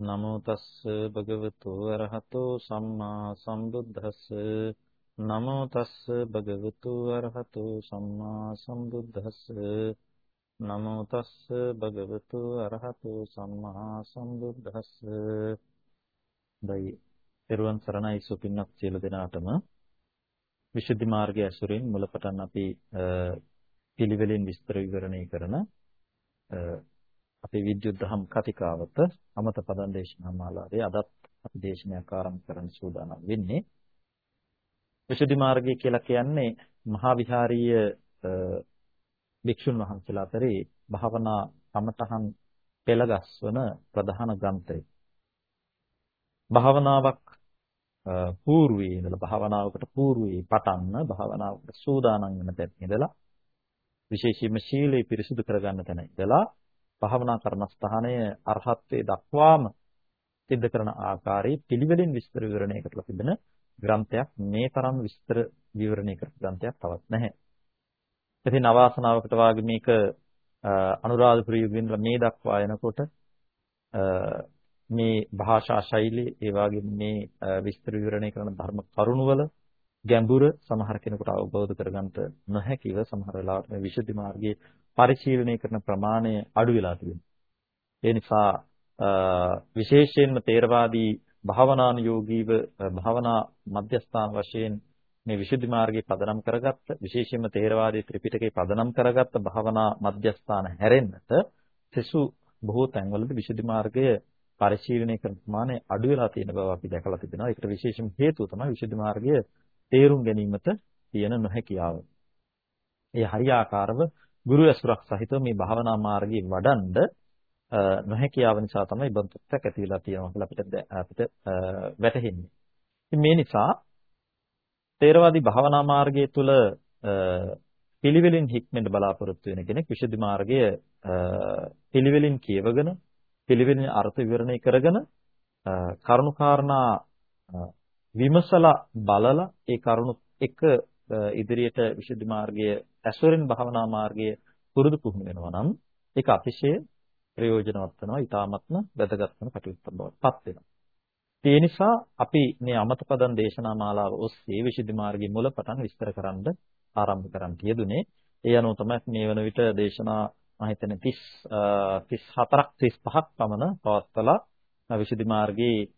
නමෝ තස්ස භගවතු අරහතෝ සම්මා සම්බුද්දස්ස. නමෝ තස්ස භගවතු අරහතෝ සම්මා සම්බුද්දස්ස. නමෝ තස්ස භගවතු අරහතෝ සම්මා සම්බුද්දස්ස. දයි පෙරවන් සරණයි සුපින්නක් සියලු දෙනාටම. විශුද්ධි මාර්ගය ඇසුරින් මුලපටන් අපි පිළිවෙලින් විස්තර විවරණය කරන අපේ විද්‍යුත් දහම් කතිකාවත අමත පදන් දේශනා මාලාවේ අදත් අපි දේශනයක් ආරම්භ කරන්න සූදානම් වෙන්නේ. විසුද්ධි මාර්ගය කියලා කියන්නේ මහා විහාරීය භික්ෂුන් වහන්සේලා අතරේ භාවනා සමතහන් පෙළගස්වන ප්‍රධාන ග්‍රන්ථය. භාවනාවක් పూర్වයේ ඉඳලා භාවනාවකට పూర్වයේ පටන්න භාවනාවකට සූදානම් වෙන තැන ඉඳලා විශේෂයෙන්ම ශීලයේ පිරිසුදු කරගන්න තැන ඉඳලා භාවනා කර්මස්ථානය අරහත්ත්වයේ දක්වාම සිද්ධ කරන ආකාරයේ පිළිවෙලින් විස්තර විවරණය කරලා තිබෙන ග්‍රන්ථයක් මේ තරම් විස්තර විවරණය කරපු ග්‍රන්ථයක් තවත් නැහැ. ඉතින් අවාසනාවකට වාගේ මේක අනුරාධපුර යුගයෙන් මේ දක්වා එනකොට මේ භාෂා ශෛලිය ඒ වගේ මේ විස්තර විවරණය කරන ධර්ම කරුණවල ගැඹුර සමහර කෙනෙකුට අවබෝධ කරගන්න නොහැකිව සමහර වෙලාවට මේ විසුද්ධි මාර්ගයේ පරිශීලනය කරන ප්‍රමාණය අඩු වෙලා තිබෙනවා. ඒ නිසා විශේෂයෙන්ම තේරවාදී භාවනානුයෝගීව භාවනා මධ්‍යස්ථාන වශයෙන් මේ විසුද්ධි මාර්ගයේ පදනම් කරගත්ත විශේෂයෙන්ම තේරවාදී ත්‍රිපිටකයේ පදනම් කරගත්ත භාවනා මධ්‍යස්ථාන හැරෙන්නට සෙසු බොහෝ තැන්වලදී විසුද්ධි මාර්ගය පරිශීලනය කරන ප්‍රමාණය අඩු වෙලා තියෙන බව අපි දැකලා තිබෙනවා. ඒකට විශේෂම හේතුව තමයි විසුද්ධි මාර්ගය තේරුම් ගැනීමට තියෙන නොහැකියාව. ඒ හරියාකාරව ගුරු ඇසුරක් සහිතව මේ භාවනා මාර්ගයේ වඩන්ඩ නොහැකියාව නිසා තමයි බන්තුත්‍යක් ඇති වෙලා තියෙනවා කියලා අපිට අපිට වැටහෙන්නේ. ඉතින් මේ නිසා තේරවාදී භාවනා මාර්ගය තුළ පිළිවෙලින් හික්මෙන්න බලාපොරොත්තු වෙන කෙනෙක් විසුද්ධි මාර්ගය පිළිවෙලින් කියවගෙන පිළිවෙලින් අර්ථ විවරණය කරගෙන කරුණාකාරණා විමසලා බලලා ඒ කරුණු එක ඉදිරියට විසුද්ධි මාර්ගයේ ඇසුරින් භවනා මාර්ගයේ පුරුදු පුහුණු වෙනවා නම් ඒක අතිශය ප්‍රයෝජනවත් වෙනවා ඊටාත්ම වැදගත් වෙන කටයුත්තක් බවට පත් වෙනවා. ඒ නිසා අපි මේ අමතපදන් දේශනා මාලාව ඔස්සේ විසුද්ධි මාර්ගයේ මුලපටන් විස්තර කරන්න ආරම්භ කරන්න යෙදුනේ. ඒ අනුව තමයි මේ වන විට දේශනා මම හිතන්නේ 30 34ක් 35ක් පමණ පවත්වලා විසුද්ධි මාර්ගයේ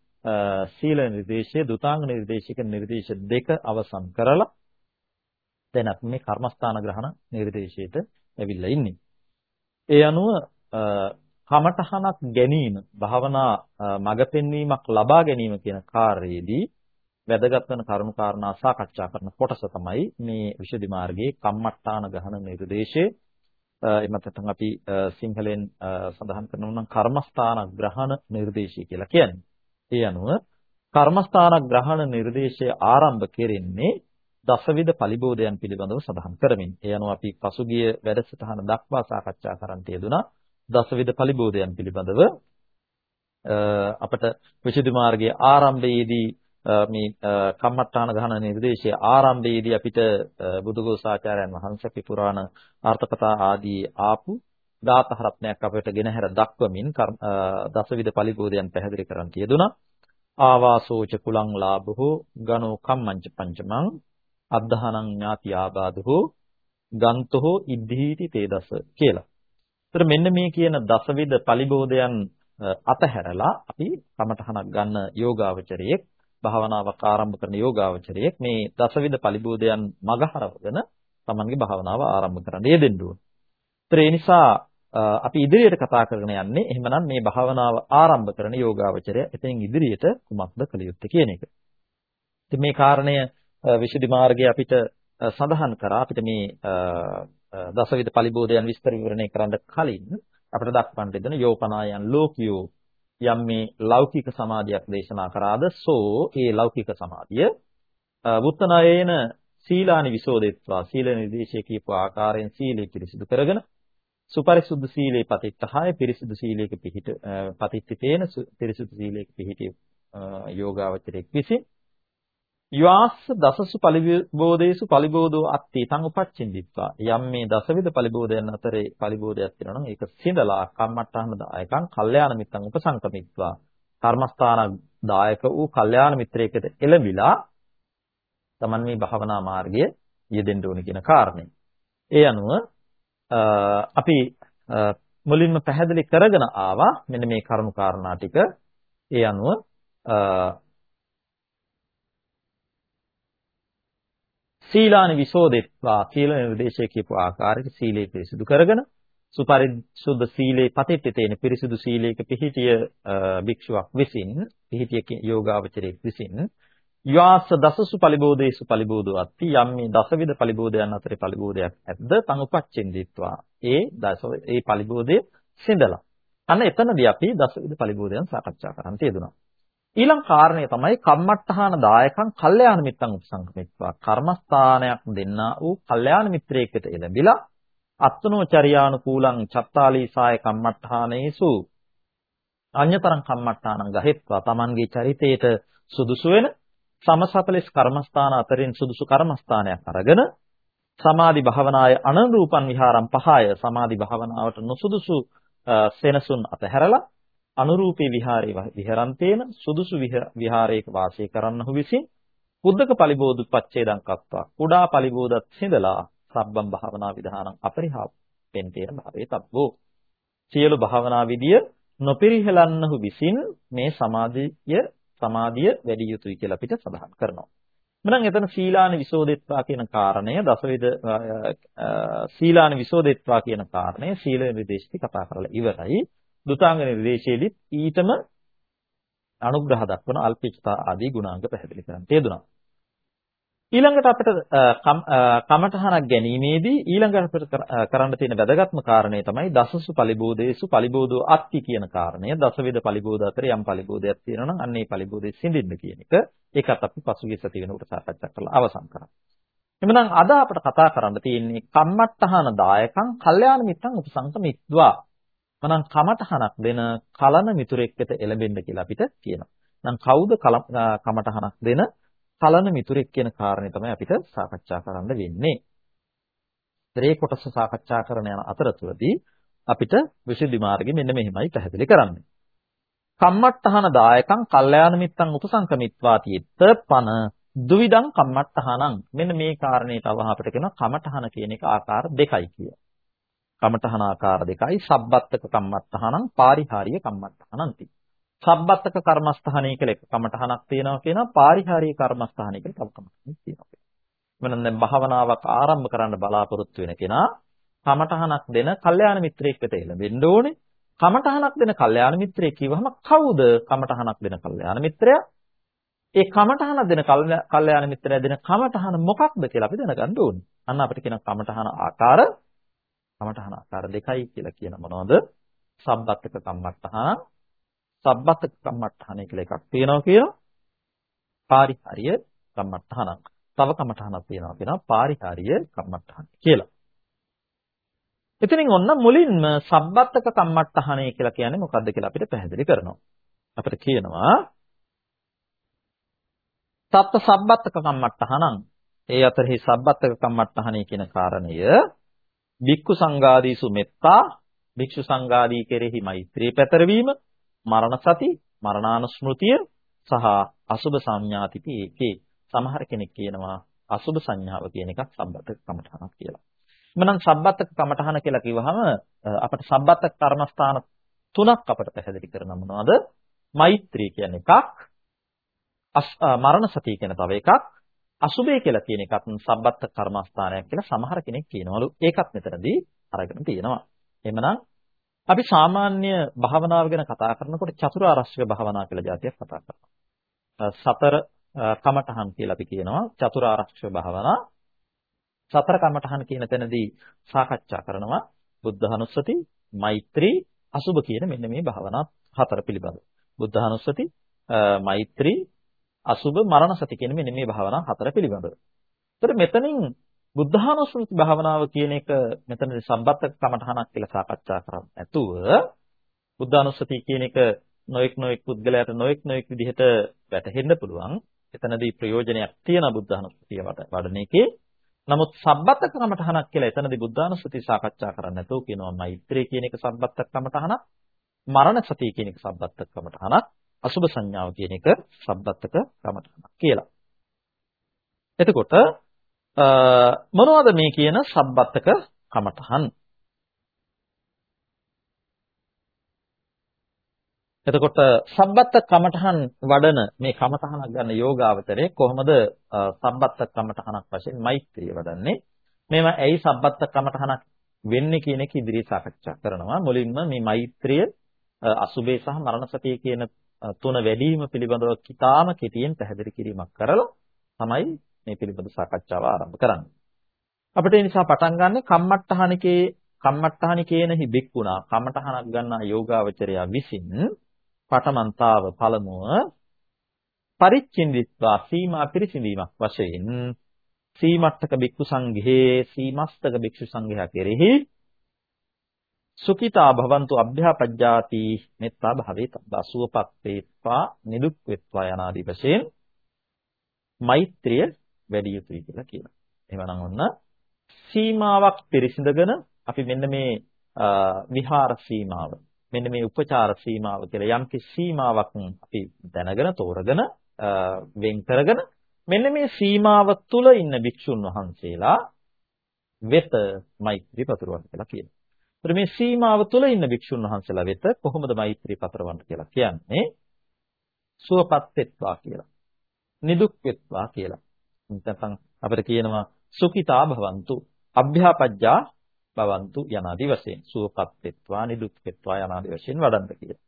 සීල නිර්දේශයේ දුතාංග නිර්දේශික නිර්දේශ දෙක අවසන් කරලා දැන් අපි මේ කර්මස්ථාන ග්‍රහණ නිර්දේශයට ඇවිල්ලා ඉන්නේ. ඒ අනුව කමඨහනක් ගැනීම භාවනා මඟ පෙන්වීමක් ලබා ගැනීම කියන කාර්යයේදී වැදගත් වෙන කරුණු කාරණා සාකච්ඡා කරන කොටස තමයි මේ විශේෂ මාර්ගයේ කම්මට්ටාන ගහන නිර්දේශයේ එමත් නැත්නම් අපි සිංහලෙන් සඳහන් කරනවා නම් කර්මස්ථාන ග්‍රහණ නිර්දේශය කියලා කියන්නේ. ඒ අනුව කර්මස්ථාන ග්‍රහණ නිර්දේශය ආරම්භ කෙරෙන්නේ දසවිධ පලිබෝධයන් පිළිබඳව සඳහන් කරමින්. ඒ අනුව අපි පසුගිය වැඩසටහන දක්වා සාකච්ඡා කරන්න යෙදුනා දසවිධ පලිබෝධයන් පිළිබඳව අපට විසුද්ධි මාර්ගයේ ආරම්භයේදී මේ කම්මට්ටාන ගහන නිර්දේශයේ ආරම්භයේදී අපිට බුදුගෝසාචාර්යයන් වහන්සේ අපි පුරාණ අර්ථකථා ආදී ආපු ධාතහ රත්නයක් අපිට ගෙනහැර දක්වමින් දසවිධ පලිබෝධයන් පැහැදිලි කරන් තියදුනා ආවාසෝච කුලං ලාභෝ ගනෝ කම්මංච පංචමං අද්ධානං ඥාති ආබාධෝ ගන්තෝ ඉද්ධීති තේදස කියලා. ඒතර මෙන්න මේ කියන දසවිධ පලිබෝධයන් අතහැරලා අපි කමඨහනක් ගන්න යෝගාවචරයේ භාවනාවක් ආරම්භ කරන යෝගාවචරයේ මේ දසවිධ පලිබෝධයන් මගහරවගෙන තමන්ගේ භාවනාව ආරම්භ කරන්න යෙදෙන්න ඕන. ඒතර ඒ නිසා අපි ඉදිරියට කතා කරගෙන යන්නේ එහෙමනම් මේ භාවනාව ආරම්භ කරන යෝගාවචරය එතෙන් ඉදිරියට කුමක්ද කළ යුත්තේ කියන එක. ඉතින් මේ කාරණය විසුද්ධි මාර්ගයේ අපිට සඳහන් කරා අපිට මේ දසවිධ පරිබෝධයන් විස්තර විවරණය කරන්න කලින් අපිට දක්වන්න දෙන යෝපනායන් ලෝකියෝ යම් මේ ලෞකික සමාධියක් දේශනා කරාද සෝ ඒ ලෞකික සමාධිය වුත්තනායේන සීලානි විසෝදෙත්වා සීල නිර්දේශයේ කියපු ආකාරයෙන් සීලය පිරිසිදු කරගෙන සුපරිසුද්ධ සීලේ පතිත්තහය පිරිසිදු සීලයක පිහිට පතිත්තිතේන පිරිසිදු සීලයක පිහිටි යෝගාවචරයක් විසින් යවාස්ස දසසු පලිබෝධේසු පලිබෝධෝ අත්ති තං උපච්චින්දිත්වා යම් මේ දසවිධ පලිබෝධයන් අතරේ පලිබෝධයක් තියෙනවා නම් ඒක සිඳලා කම්මට්ටහන දායකං කල්යාණ මිත්තං උපසංකමිත්වා කර්මස්ථාන දායක වූ කල්යාණ මිත්‍රයෙකුට එළඹිලා Taman මේ භාවනා මාර්ගය යෙදෙන්න ඕන කියන කාරණේ. ඒ අනුව අපි මුලින්ම පැහැදිලි කරගෙන ආවා මෙන්න මේ කරුණු කාරණා ටික. ඒ අනුව සීලානි විසෝදෙත්වා කියලා නිර්දේශය කියපු ආකාරයට සීලය පිරිසිදු කරගෙන සුපරිසුද්ධ සීලේ පතිට්ඨිතේන පිරිසිදු සීලයක පිහිටිය භික්ෂුවක් විසින් පිහිටිය යෝගාවචරයෙක් විසින් යාස දසසු පලිබෝධේසු පලිබෝධෝ අත්ති යම් මේ දසවිධ පලිබෝධයන් අතරේ පලිබෝධයක් ඇද්ද තං උපච්චෙන්දිත්වා ඒ දස ඒ පලිබෝධය සිඳලා. අන්න එතනදී අපි දසවිධ පලිබෝධයන් සාකච්ඡා කරන්න තියදුනා. ඊළඟ කාරණය තමයි කම්මට්ටහන දායකං කල්යාණ මිත්තං උපසංගමිත්වා. කර්මස්ථානයක් දෙන්නා වූ කල්යාණ මිත්‍රයෙකුට එළඹිලා අත්නෝ චර්යානුකූලං චත්තාලීසාය කම්මට්ටහනේසු අඤ්‍යතරං කම්මට්ටානං ගහෙත්වා. Tamanගේ චරිතයට සුදුසු වෙන සමසපලස් කර්මස්ථාන අතරින් සුදුසු කර්මස්ථානයක් අරගෙන සමාධි භාවනාය අනනුරූපන් විහාරම් පහය සමාධි භාවනාවට නොසුදුසු සෙනසුන් අතහැරලා අනුරූපී විහාරේ විහරන්තේන සුදුසු විහාරයක වාසය කරන්නහු විසින් බුද්ධක පලිබෝධු පච්චේදං කත්වා කුඩා පලිබෝධත් සිඳලා සබ්බම් භාවනා විධානං අපරිහාපෙන්තේන භාවේ තබ්බෝ. සියලු භාවනා විදිය නොපිරිහෙලන්නහු විසින් මේ සමාධිය සමාධිය වැඩි යුතුයි කියලා අපිට සඳහන් කරනවා. මනම් එතන සීලාන විසෝදෙත්වා කියන කාරණය දසවිද සීලාන විසෝදෙත්වා කියන කාරණය සීල නිර්දේශිත කතා කරලා ඉවරයි. දුතාංග නිර්දේශයේදීත් ඊටම අනුග්‍රහ දක්වන අල්පිච්ඡතා ආදී ගුණාංග පැහැදිලි කරන්න තියදුනා. ඊළඟට අපිට කමඨහනක් ගැනීමේදී ඊළඟට අපිට කරන්න තියෙන වැදගත්ම කාරණය තමයි දසසු පලිබෝධේසු පලිබෝධෝ අත්ති කියන කාරණය. දසවිධ පලිබෝධ අතර යම් පලිබෝධයක් තියෙනවා නම් අන්න ඒ පලිබෝධේ සිඳින්න කියන එක. ඒකත් අපි පසුගිය සති වෙනකොට සාකච්ඡා කරලා අවසන් කරා. එhmenan අද අපිට කතා කරන්න තියෙන්නේ කම්මට්ටහන දායකං කල්යාණ මිත්‍රං උපසංකමිත්වා. මනම් කමඨහනක් දෙන කලන මිතුරෙක්ට එළඹෙන්න කියලා අපිට කියනවා. නම් කවුද කමඨහනක් දෙන කලන මිතුරෙක් කියන කාරණේ තමයි අපිට සාකච්ඡා කරන්න වෙන්නේ. ඒ කොටස සාකච්ඡා කරන යන අතරතුරදී අපිට විසුද්ධි මාර්ගෙ මෙන්න මෙහෙමයි පැහැදිලි කරන්නේ. කම්මට්ටහන දායකං කල්යාණ මිත්තං උපසංකමිත්වාති එත්තපන දුවිදං කම්මට්ටහනං මෙන්න මේ කාරණේට අවහ අපිට කියනවා කමඨහන කියන එක ආකාර දෙකයි කියලා. කමඨහන ආකාර දෙකයි සබ්බත්තක කම්මට්ටහනං පාරිහාරීය කම්මට්ටහනන්ති. සබ්බත්තක කර්මස්ථානය කියලා එක කමඨහනක් තියෙනවා කියනවා පාරිහාරීය කර්මස්ථානය කියලා තව කමඨහනක් තියෙනවා. එමනම් දැන් භාවනාවක් ආරම්භ කරන්න බලාපොරොත්තු වෙන කෙනා කමඨහනක් දෙන කල්යාණ මිත්‍රයෙක් වෙත එළඹෙන්න ඕනේ. කමඨහනක් දෙන කල්යාණ මිත්‍රයෙක් කිව්වහම කවුද කමඨහනක් දෙන කල්යාණ මිත්‍රයා? ඒ කමඨහන දෙන කල්යාණ මිත්‍රයා දෙන කමඨහන මොකක්ද කියලා අපි දැනගන්න ඕනේ. අන්න අපිට කියන කමඨහන ආකාර කමඨහන ආකාර දෙකයි කියලා කියන මොනවද? සම්බත්තක කම්මත්තහන සබ්බත කම්මඨහන කියලා එකක් තියෙනවා කියනවා. පාරිහාරිය කම්මඨහනක්. තව කම්මඨහනක් තියෙනවා කියනවා පාරිහාරිය කම්මඨහන කියලා. එතනින් ඔන්න මුලින්ම සබ්බත්තක කම්මඨහනේ කියලා කියන්නේ මොකද්ද කියලා අපිට පැහැදිලි කරනවා. අපිට කියනවා සත්ත සබ්බත්තක කම්මඨහනං ඒ අතරෙහි සබ්බත්තක කම්මඨහනේ කියන කාරණය භික්ඛු සංඝාදීසු මෙත්තා භික්ෂු සංඝාදී කෙරෙහි මෛත්‍රී පැතරවීම මරණ සති, මරණානුස්මෘතිය සහ අසුබ සංඥාතිපි ඒකේ සමහර කෙනෙක් කියනවා අසුබ සංඥාව කියන එකක් සම්බත්තක කමඨහනක් කියලා. එමනම් සම්බත්තක කමඨහන කියලා කිව්වහම අපිට සම්බත්තක කර්මස්ථාන තුනක් අපිට පැහැදිලි කරන මොනවද? මෛත්‍රී කියන එකක්, මරණ සතිය කියන තව එකක්, අසුබේ කියලා කියන එකත් සම්බත්තක කර්මස්ථානයක් කියලා සමහර කෙනෙක් කියනවලු. ඒකත් මෙතනදී අරගෙන තියෙනවා. එහෙමනම් අපි සාමාන්‍ය භාවනාව ගැන කතා කරනකොට චතුරාර්යක භාවනා කියලා જાතියක් කතා කරනවා. සතර කමඨහන් කියලා අපි කියනවා චතුරාර්යක භාවනා. සතර කමඨහන් කියන තැනදී සාකච්ඡා කරනවා බුද්ධානුස්සති, මෛත්‍රී, අසුබ කියන මෙන්න මේ භාවනා හතර පිළිබඳ. බුද්ධානුස්සති, මෛත්‍රී, අසුබ, මරණ සති කියන මෙන්න මේ භාවනා හතර පිළිබඳ. ඒතර මෙතනින් බුද්ධානුස්මෘති භාවනාව කියන එක මෙතනදී සම්බත්ත කමඨහනක් කියලා සාකච්ඡා කරන්නේ නැතුව බුද්ධානුස්සතිය කියන එක නොඑක් නොඑක් පුද්ගලයාට නොඑක් නොඑක් විදිහට වැටහෙන්න පුළුවන්. එතනදී ප්‍රයෝජනයක් තියෙන බුද්ධානුස්සතිය වඩන එකේ. නමුත් සම්බත්ත කමඨහනක් කියලා එතනදී බුද්ධානුස්සතිය සාකච්ඡා කරන්නේ නැතුව කියනවා මෛත්‍රී කියන එක සම්බත්ත කමඨහනක්, මරණ සතිය කියන එක සම්බත්ත කමඨහනක්, අසුබ සංඥාව කියන එක සබ්බත්තක කමඨහනක් කියලා. එතකොට මොනවද මේ කියන සබ්බත්තක කමඨහන්? එතකොට සබ්බත්ත කමඨහන් වඩන මේ කමඨහනක් ගන්න යෝගාවතරේ කොහොමද සබ්බත්ත කමඨහනක් වශයෙන් මෛත්‍රිය වඩන්නේ? මේව ඇයි සබ්බත්ත කමඨහනක් වෙන්නේ කියන එක ඉදිරියේ සාකච්ඡා කරනවා. මුලින්ම මේ මෛත්‍රිය අසුබේ සහ මරණ සතිය කියන තුන වැඩිම පිළිබඳව කිතාම කෙටියෙන් පැහැදිලි කිරීමක් කරලා තමයි මේ පිළිබඳ සාකච්ඡාව ආරම්භ කරන්නේ. අපිට ඒ නිසා පටන් ගන්න කම්මට්ටහනිකේ කම්මට්ටහනිකේනහි බික්ුණා කම්මටහනක් ගන්නා යෝගාවචරයා විසින් පඨමන්තාව පළමුව පරිච්ඡින්දිත්වා සීමා පිරිසිඳීමක් වශයෙන් සීමට්ටක භික්ෂු සංඝේ සීමස්තක භික්ෂු සංඝයා කෙරෙහි සුඛිතා භවන්තු අභ්‍යාපජ්ජාති මෙත්තා භාවේ තබ්බා සුවපත් වේත්වා නිදුක් වෙත්වා යනාදී වශයෙන් මෛත්‍රිය වැඩි යුතුයි කියලා කියනවා. එහෙමනම් ඔන්න සීමාවක් පිරිසිඳගෙන අපි මෙන්න මේ විහාර සීමාව මෙන්න මේ උපචාර සීමාව කියලා යම් කිසි සීමාවක් අපි දැනගෙන තෝරගෙන වෙන් කරගෙන මෙන්න මේ සීමාව තුල ඉන්න භික්ෂුන් වහන්සේලා වෙත මෛත්‍රී පතුරවන්න කියලා කියනවා. ඒතර මේ සීමාව තුල ඉන්න භික්ෂුන් වහන්සේලා වෙත කොහොමද මෛත්‍රී පතරවන්න කියලා කියන්නේ? සුවපත් වෙත්වා කියලා. නිදුක් වෙත්වා කියලා. නැත්නම් අපිට කියනවා සුඛිතා භවන්තු අභ්‍යාපජ්ජා භවන්තු යනාදි වශයෙන් සුවපත් වෙත්වා නිදුක් වෙත්වා යනාදි වශයෙන් වඩන්න කියලා.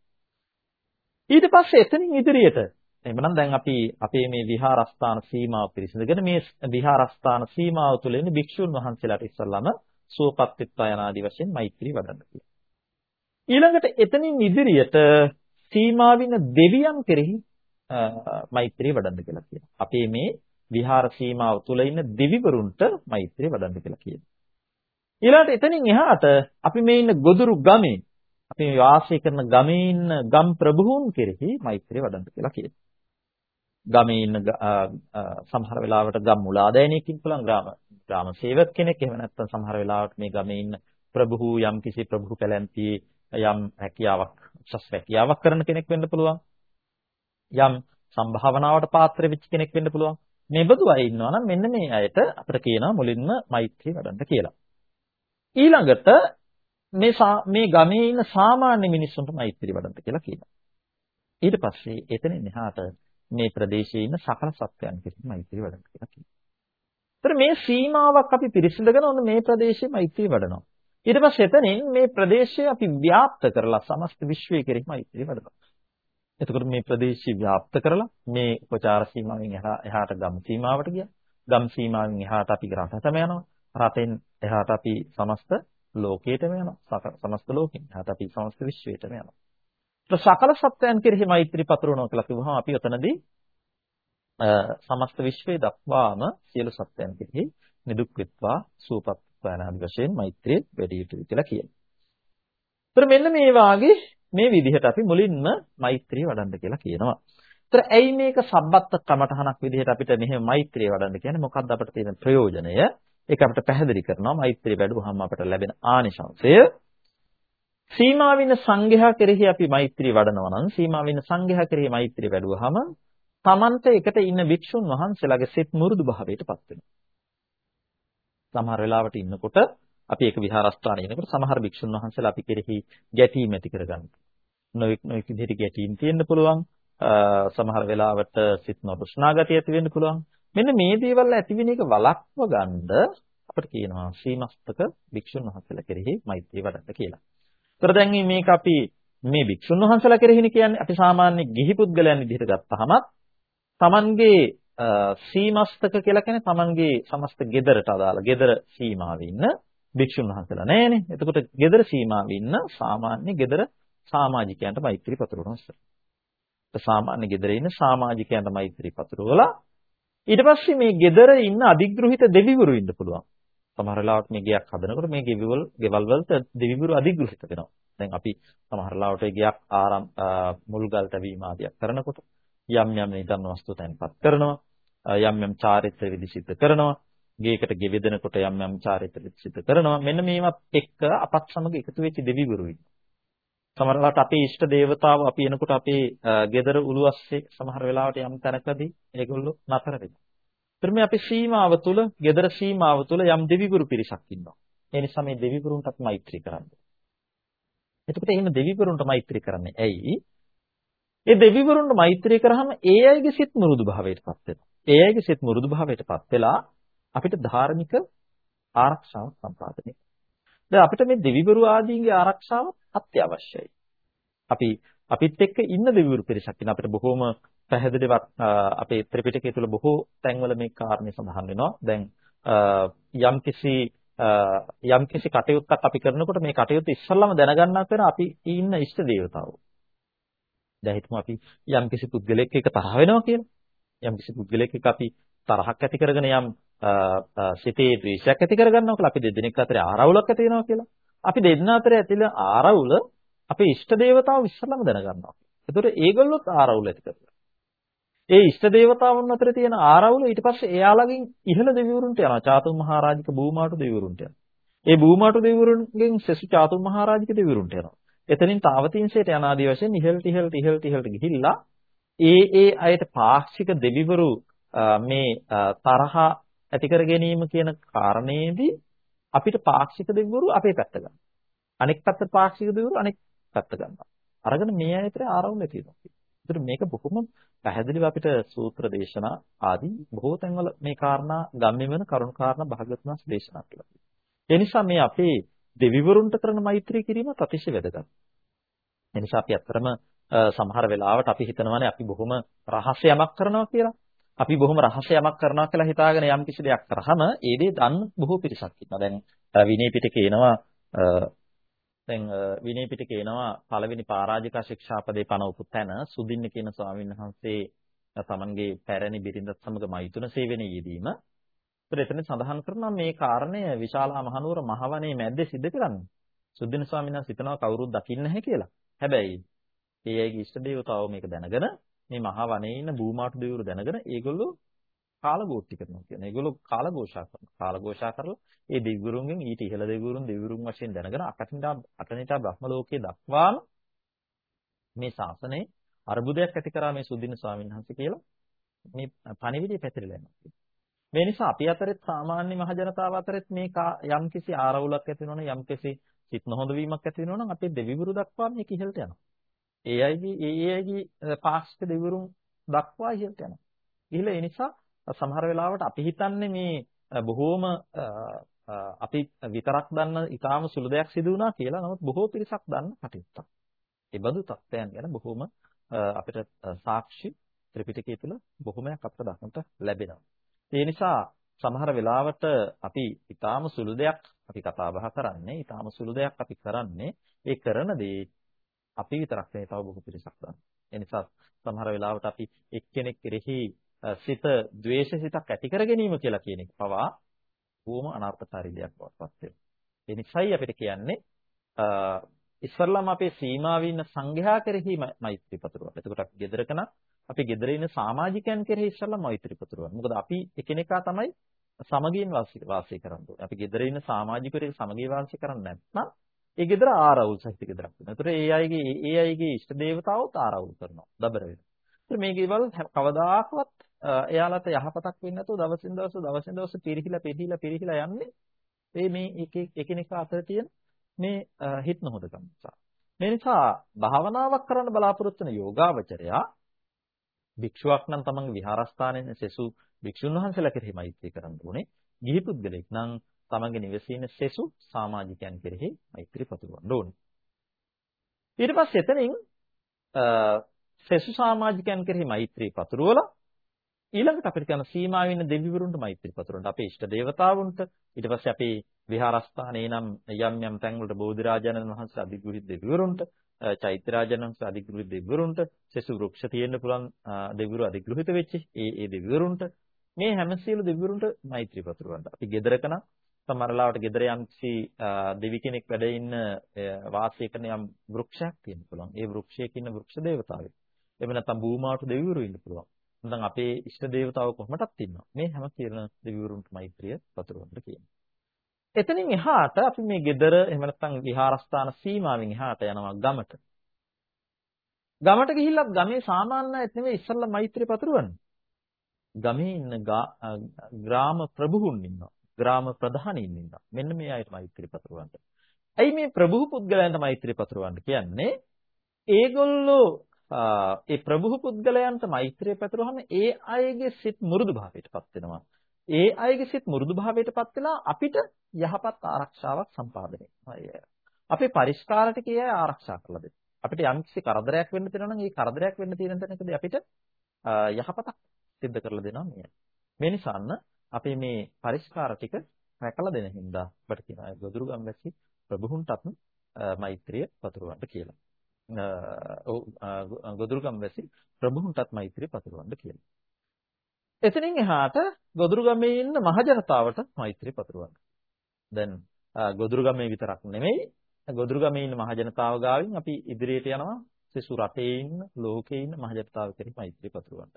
ඊට පස්සේ එතනින් ඉදිරියට එහෙමනම් දැන් අපි අපේ මේ විහාරස්ථාන සීමාව පිරිසිදුගෙන මේ විහාරස්ථාන සීමාව තුළ ඉන්න භික්ෂුන් වහන්සේලාට ඉස්සල්ලාම සුවපත් වෙත්වා යනාදි වශයෙන් මෛත්‍රී වඩන්න කියලා. ඊළඟට එතනින් ඉදිරියට සීමාවින දෙවියන් කෙරෙහි මෛත්‍රී වඩන්න කියලා කියනවා. අපේ මේ විහාර සීමාව තුළ ඉන්න දෙවිවරුන්ට මෛත්‍රී වඩන්න කියලා කියනවා. ඊළඟට එතනින් එහාට අපි මේ ඉන්න ගොදුරු ගමේ අපි මේ වාසය කරන ගමේ ඉන්න ගම් ප්‍රභූන් කෙරෙහි මෛත්‍රිය වඩන්න කියලා කියනවා. ගමේ ඉන්න සමහර වෙලාවට ගම් මුලාදෑනියකින් පුළුවන් ග්‍රාම ග්‍රාම සේවක කෙනෙක් එහෙම නැත්නම් සමහර වෙලාවට මේ ගමේ ඉන්න ප්‍රභූ යම් කිසි ප්‍රභූ පැලැන්තියේ යම් හැකියාවක් උසස් හැකියාවක් කරන කෙනෙක් වෙන්න පුළුවන්. යම් සම්භාවනාවට පාත්‍ර වෙච්ච කෙනෙක් වෙන්න පුළුවන්. මේ බඳු අය ඉන්නවා නම් මෙන්න මේ අයට අපිට කියනවා මුලින්ම මෛත්‍රිය වඩන්න කියලා. ඊළඟට මේ මේ ගමේ ඉන්න සාමාන්‍ය මිනිස්සුන්ට මෛත්‍රිය වඩන්න කියලා කියනවා. ඊට පස්සේ එතනින් එහාට මේ ප්‍රදේශයේ ඉන්න සකල සත්වයන් කෙරෙහි මෛත්‍රිය වඩන්න කියලා කියනවා. ඒතර මේ සීමාවක් අපි පිරිසිදුගෙන ඔන්න මේ ප්‍රදේශයේ මෛත්‍රිය වඩනවා. ඊට පස්සේ එතනින් මේ ප්‍රදේශය අපි ව්‍යාප්ත කරලා සමස්ත විශ්වය කෙරෙහි මෛත්‍රිය වඩනවා. එතකොට මේ ප්‍රදේශය ව්‍යාප්ත කරලා මේ උපචාර සීමාවෙන් එහාට ගම් සීමාවට ගියා. ගම් සීමාවෙන් එහාට අපි රටටම යනවා. රටෙන් එහාට අපි සමස්ත ලෝකයටම යනවා. සමස්ත ලෝකෙන් එහාට අපි සමස්ත විශ්වයටම යනවා. ඒක සකල සත්‍යයන් කෙරෙහි මෛත්‍රී පතුරවනවා කියලා කිව්වහම අපි ඔතනදී සමස්ත විශ්වයේ දක්වාම සියලු සත්‍යයන් කෙරෙහි නිදුක් වෙත්වා සුවපත් වේනාදි වශයෙන් මෛත්‍රිය වැඩි යුතුයි කියලා කියනවා. ඒතර මෙන්න මේ වාගේ මේ විදිහට අපි මුලින්ම මෛත්‍රිය වඩන්න කියලා කියනවා. ඒතර ඇයි මේක සබ්බත්ත කමඨහනක් විදිහට අපිට මෙහෙම මෛත්‍රිය වඩන්න කියන්නේ මොකක්ද අපිට තියෙන ප්‍රයෝජනය? ඒක අපිට පැහැදිලි කරනවා මෛත්‍රිය වැඩුවාම අපට ලැබෙන ආනිශංසය. සීමාවින සංඝයා කෙරෙහි අපි මෛත්‍රිය වඩනවා නම් සීමාවින සංඝයා කෙරෙහි මෛත්‍රිය වැඩුවාම තමන්ට එකට ඉන්න භික්ෂුන් වහන්සේලාගේ සිත් මුරුදු භාවයටපත් වෙනවා. සමහර වෙලාවට ඉන්නකොට අපි ඒක විහාරස්ථානයේ ඉන්නකොට සමහර භික්ෂුන් වහන්සේලා අපි කෙරෙහි ගැටීම් ඇති කරගන්නවා. නොඑක් නොඑක් විදිහට ගැටීම් තියෙන්න පුළුවන්. සමහර වෙලාවට සිත් නොරුස්නා ගතිය ඇති වෙන්න පුළුවන්. මෙන්න මේ දේවල් ඇති වෙන එක වළක්ව ගන්න අපිට කියනවා ශ්‍රීමස්තක භික්ෂුන් වහන්සේලා කෙරෙහි මෛත්‍රී වඩන්න කියලා. ඒතර දැන් මේක අපි මේ භික්ෂුන් වහන්සේලා කෙරෙහිනේ කියන්නේ අපි සාමාන්‍ය ගිහි පුද්ගලයන් විදිහට ගත්තහම තමන්ගේ සීමස්තක කියලා කියන්නේ තමන්ගේ සමස්ත ගෙදරට අදාළ ගෙදර සීමාවේ ඉන්න භික්ෂුන් වහන්සේලා නෑනේ. එතකොට ගෙදර සීමාවේ ඉන්න සාමාන්‍ය ගෙදර සමාජිකයන්ට මෛත්‍රී පතුරවනවා. සාමාන්‍ය ගෙදර ඉන්න සමාජිකයන්ට මෛත්‍රී පතුරවලා ඊට පස්සේ මේ ගෙදර ඉන්න අධිග්‍රහිත දෙවිවරු ඉන්න පුළුවන්. සමහර වෙලාවට මේ ගයක් හදනකොට මේ ගෙවිවල ගෙවල් වලට දෙවිවරු අධිග්‍රහිත වෙනවා. දැන් අපි සමහර වෙලාවට ගයක් ආරම් මුල්ගල් තැබීම ආදියක් කරනකොට යම් යම් නිදන් වස්තු තැන්පත් කරනවා. යම් යම් චාරිත්‍ර විදි සිද්ධ කරනවා. ගේකට ගෙවෙදෙනකොට යම් යම් චාරිත්‍ර විදි සිද්ධ කරනවා. මෙන්න මේවත් එක්ක අපත් සමග එකතු වෙච්ච දෙවිවරු ඉන්නවා. සමහරවිට අපේ ඉෂ්ට දේවතාව අපි එනකොට අපේ ගෙදර උළුස්සේ සමහර වෙලාවට යම් තැනකදී ඒගොල්ලෝ නතර වෙනවා. ඒතර මේ අපේ සීමාව තුළ, ගෙදර සීමාව තුළ යම් දෙවිගුරු පිරිසක් ඉන්නවා. ඒ නිසා මේ දෙවිගුරුන්ටත් මෛත්‍රී කරන්න. එතකොට එහෙම දෙවිවරුන්ට මෛත්‍රී කරන්නේ ඇයි? ඒ දෙවිවරුන්ට මෛත්‍රී කරාම ඒ අයගේ සිත් මුරුදු භාවයටපත් වෙනවා. ඒ අයගේ සිත් මුරුදු භාවයටපත් වෙලා අපිට ධාර්මික ආරක්ෂාව සම්පාදනය දැන් අපිට මේ දෙවිවරු ආදීන්ගේ ආරක්ෂාව අත්‍යවශ්‍යයි. අපි අපිත් එක්ක ඉන්න දෙවිවරු පිරිසක් ඉන්න අපිට බොහොම පැහැදිලිවත් අපේ ත්‍රිපිටකය තුළ බොහෝ තැන්වල මේ කාරණේ සඳහන් වෙනවා. දැන් යම්කිසි යම්කිසි කටයුත්තක් අපි කරනකොට මේ කටයුත්ත ඉස්සල්ලාම දැනගන්නා කරන අපි ඉන්න ඉෂ්ට දේවතාවෝ. දැන් හිතමු අපි යම්කිසි පුද්ගලෙක් එක්ක තරහ වෙනවා කියලා. යම්කිසි පුද්ගලෙක් එක්ක අපි තරහක් ඇති කරගෙන යම් සිතේ ද්වේෂයක් ඇති කරගන්නවා කියලා අපි දෙදෙනෙක් අතරේ ආරවුලක් ඇති වෙනවා කියලා. අපි දෙන්න අතරේ ඇතිල ආරවුල අපේ ඉෂ්ට දේවතාවෝ ඉස්සල්ලාම දැනගන්නවා. ඒතකොට ඒගොල්ලොත් ආරවුල ඇති කරගන්නවා. ඒ ඉෂ්ට දේවතාවුන් අතර තියෙන ආරවුල ඊට පස්සේ එයාලගෙන් ඉහළ දෙවිවරුන්ට යනවා. චාතුම් මහරජික බූමාටු දෙවිවරුන්ට යනවා. ඒ බූමාටු දෙවිවරුන්ගෙන් සෙසු චාතුම් මහරජික දෙවිවරුන්ට යනවා. එතනින් තාවතින්සයට යන ආදී වශයෙන් ඉහළට ඉහළට ඉහළට ඉහළට ගිහිල්ලා ඒ ඒ අයට පාක්ෂික දෙවිවරු මේ තරහ ඇති කර ගැනීම කියන කාරණේදී අපිට පාක්ෂික දෙවිවරු අපේ පැත්ත ගන්නවා. අනෙක් පැත්ත පාක්ෂික දෙවිවරු අනෙක් පැත්ත ගන්නවා. අරගෙන මේ අයට ආරවුල තියෙනවා. ඒතර මේක බොහොම පැහැදිලිව අපිට සූත්‍ර දේශනා ආදී බොහෝ තැන්වල මේ කාරණා ගම්ම්‍ය වෙන කරුණු කාරණා භාගතුනාස් දේශනා කළා. ඒ නිසා මේ අපේ දෙවිවරුන්ට කරන මෛත්‍රී කිරීමත් අතිශය වැදගත්. ඒ නිසා අපි අත්‍තරම සමහර වෙලාවට අපි හිතනවානේ අපි බොහොම රහස්‍යයක් කරනවා කියලා. අපි බොහොම රහස්‍යයක් කරනවා කියලා හිතාගෙන යම් කිසි දෙයක් කරාම ඒ දේ දන්න බොහෝ පිරිසක් ඉන්නවා. දැන් විනය පිටකේ එනවා දැන් විනය පිටකේ එනවා පළවෙනි පරාජිකා ශික්ෂාපදේ පන උපු තැන සුදින්න කියන ස්වාමීන් වහන්සේ තමන්ගේ පැරණි බිරිඳත් සමග මෛතුන සේවනයේ යෙදීම ඒතර එතන සඳහන් කරනවා මේ කාරණය විශාලා මහනුවර මහවනේ මැද්දේ සිද්ධ කරන්නේ. සුද්ධින ස්වාමීන් වහන්සේ හිතනවා කවුරුත් දකින්න නැහැ කියලා. හැබැයි ඒ අයගේ ඉෂ්ට දේවතාවෝ මේක දැනගෙන මේ මහා වනයේ ඉන්න බූමාටු දෙවිවරු දැනගෙන ඒගොල්ලෝ කාලඝෝෂ්ටි කරනවා කියන්නේ. ඒගොල්ලෝ කාලഘോഷා කරනවා. කාලഘോഷා කරලා ඒ දෙවිවරුන්ගෙන් ඊට ඉහළ දෙවිවරුන් දෙවිවරුන් වශයෙන් දැනගෙන අටනිටා අටනිටා බ්‍රහ්ම ලෝකයේ දක්වාම මේ ශාසනයේ අර්බුදයක් ඇති කරා මේ සුදින ස්වාමීන් වහන්සේ කියලා මේ පණිවිඩය පැතිරලා යනවා. මේ නිසා අපි අතරෙත් සාමාන්‍ය මහ ජනතාව අතරෙත් මේ යම්කිසි ආරවුලක් ඇති වෙනවනම් යම්කිසි සිත් නොහොඳ වීමක් ඇති වෙනවනම් අපේ දෙවිවරු දක්වා මේක ඉහළට යනවා. ඒ අයගේ ඒ ඒ අයගේ පාක්ෂික දෙවිවරුන් දක්වා ඉහළට යනවා. ඉහළ ඒ නිසා සමහර වෙලාවට අපි හිතන්නේ මේ බොහෝම අපි විතරක් දන්න ඊටාම සුළු දෙයක් සිදු වුණා කියලා. නමුත් බොහෝ පිරිසක් දන්න කටයුත්තක්. ඒ බඳු තත්ත්වයන් ගැන බොහෝම අපිට සාක්ෂි ත්‍රිපිටකය තුළ බොහොමයක් අපට දක්නට ලැබෙනවා. ඒ නිසා සමහර වෙලාවට අපි ඊටාම සුළු දෙයක් අපි කතා බහ කරන්නේ ඊටාම සුළු දෙයක් අපි කරන්නේ ඒ කරන දේ අපි විතරක් නෙවෙයි තව බොහෝ පිරිසක් ගන්න. ඒ නිසා සමහර වෙලාවට අපි එක්කෙනෙක් කෙරෙහි සිත ද්වේෂසිතක් ඇති කර ගැනීම කියලා කියන එක පවා බොහොම අනර්ථකාරී දෙයක් බවට පත් වෙනවා. ඒ නිසායි අපිට කියන්නේ ඉස්වර්ලාම අපේ සීමාවේ ඉන්න සංඝයා කෙරෙහි මෛත්‍රී පතුරවන්න. එතකොට අපි ගෙදරක නම් අපි ගෙදර ඉන්න සමාජිකයන් කෙරෙහි ඉස්සල්ලා මෛත්‍රී පුතුරවන්න. මොකද අපි එකිනෙකා තමයි සමගියෙන් වාසය කරන්න ඕනේ. අපි ගෙදර ඉන්න සමාජිකයෙක් සමගිය වාසය කරන්නේ නැත්නම් ඒ ගෙදර ආරවුල් සහිත ගෙදරක් වෙනවා. ඒතර ඒ අයගේ ඒ අයගේ ඉෂ්ට දේවතාවොත් ආරවුල් කරනවා. දබර වෙනවා. ඒතර මේ ගෙවල් කවදාකවත් එයාලට යහපතක් වෙන්නේ නැතුව දවසින් දවස දවසින් දවස පිරිහිලා පිරිහිලා පිරිහිලා යන්නේ ඒ මේ එක එකිනෙකා අතර තියෙන මේ හිත නොහොදකම නිසා. මේ නිසා භාවනාවක් කරන්න බලාපොරොත්තු වෙන යෝගාවචරයා භික්ෂුවක් නම් තමන්ගේ විහාරස්ථානයේ සෙසු භික්ෂුන් වහන්සේලා කෙරෙහි මෛත්‍රී කරන්න ඕනේ. ගිහි පුද්ගලෙක් නම් තමන්ගේ නිවසේ ඉන්න සෙසු සමාජිකයන් කෙරෙහි මෛත්‍රී පතුරවන්න ඕනේ. ඊට පස්සේ එතනින් සෙසු සමාජිකයන් කෙරෙහි මෛත්‍රී පතුරවලා ඊළඟට අපිට කරන සීමාවෙ ඉන්න දෙවිවරුන්ට මෛත්‍රී පතුරවන්න. අපේ ඉෂ්ට දේවතාවුන්ට ඊට පස්සේ අපේ විහාරස්ථානයේ නම් යම් යම් තැන්වලට බෝධිරාජානන් වහන්සේ අධිගුරු දෙවිවරුන්ට චෛත්‍යරාජනන්ස අධිග්‍රහිත දෙවිවරුන්ට සෙසු වෘක්ෂ තියෙන්න පුළුවන් දෙවිවරු අධිග්‍රහිත වෙච්ච ඒ ඒ දෙවිවරුන්ට මේ හැම සියලු දෙවිවරුන්ට මෛත්‍රී පතුරවන්න. අපි ගෙදරක නම් සමහරලාවට ගෙදර යම්කිසි දෙවි කෙනෙක් වැඩ ඉන්න වාසය කරන යම් වෘක්ෂයක් තියෙන්න පුළුවන්. ඒ වෘක්ෂයක ඉන්න වෘක්ෂ දේවතාවෙක්. එහෙම නැත්නම් භූමාට දෙවිවරු ඉන්න පුළුවන්. නැත්නම් අපේ ඉෂ්ට දේවතාවෝ කොහොමදක් ඉන්නවා. මේ හැම කියන දෙවිවරුන්ට මෛත්‍රිය පතුරවන්න කියනවා. එතනින් එහාට අපි මේ gedara එහෙම නැත්නම් විහාරස්ථාන සීමාවෙන් එහාට යනවා ගමට. ගමට ගිහිල්ලත් ගමේ සාමාන්‍යයත් නෙවෙයි ඉස්සල්ලා මෛත්‍රිය පතුරවන්නේ. ගමේ ඉන්න ග්‍රාම ප්‍රභූන් ඉන්නවා. ග්‍රාම ප්‍රධානීන් ඉන්නවා. මෙන්න මේ අයට මෛත්‍රිය පතුරවන්න. ඇයි මේ ප්‍රභූ පුද්ගලයන්ට මෛත්‍රිය පතුරවන්න කියන්නේ? ඒගොල්ලෝ ඒ ප්‍රභූ පුද්ගලයන්ට මෛත්‍රිය පතුරවහම ඒ අයගේ සිත් මුරුදු භාවයටපත් වෙනවා. ඒ අයගේ සිත් මුරුදු භාවයටපත් වෙලා අපිට යහපත් ආරක්ෂාවක් සම්පාදනය අපේ පරිස්කාරට කිය ආරක්ෂා කරලා දෙන්න. අපිට යම්කිසි කරදරයක් වෙන්න තියෙනවා නම් ඒ කරදරයක් වෙන්න තියෙන තැනකදී අපිට යහපතක් සිද්ධ කරලා දෙනවා මේ. මේ නිසාන්න අපි මේ පරිස්කාර ටික රැකලා දෙන හින්දා අපිට කියනවා ගොදුරු ගම්වැසි ප්‍රභුන්ටත් මෛත්‍රිය පතුරවන්න කියලා. ඔව් ගොදුරු ගම්වැසි ප්‍රභුන්ටත් මෛත්‍රිය පතුරවන්න කියලා. එතනින් එහාට ගොදුරු ගමේ ඉන්න මහජනතාවට මෛත්‍රිය පතුරවන්න. දැන් ගොදුරු ගමේ විතරක් නෙමෙයි ගොදුරු ගමේ ඉන්න මහජනතාව ගාවින් අපි ඉදිරියට යනවා සිසු රටේ ඉන්න ලෝකේ ඉන්න මහජනතාව කෙරෙහි මෛත්‍රිය පතුරවන්න.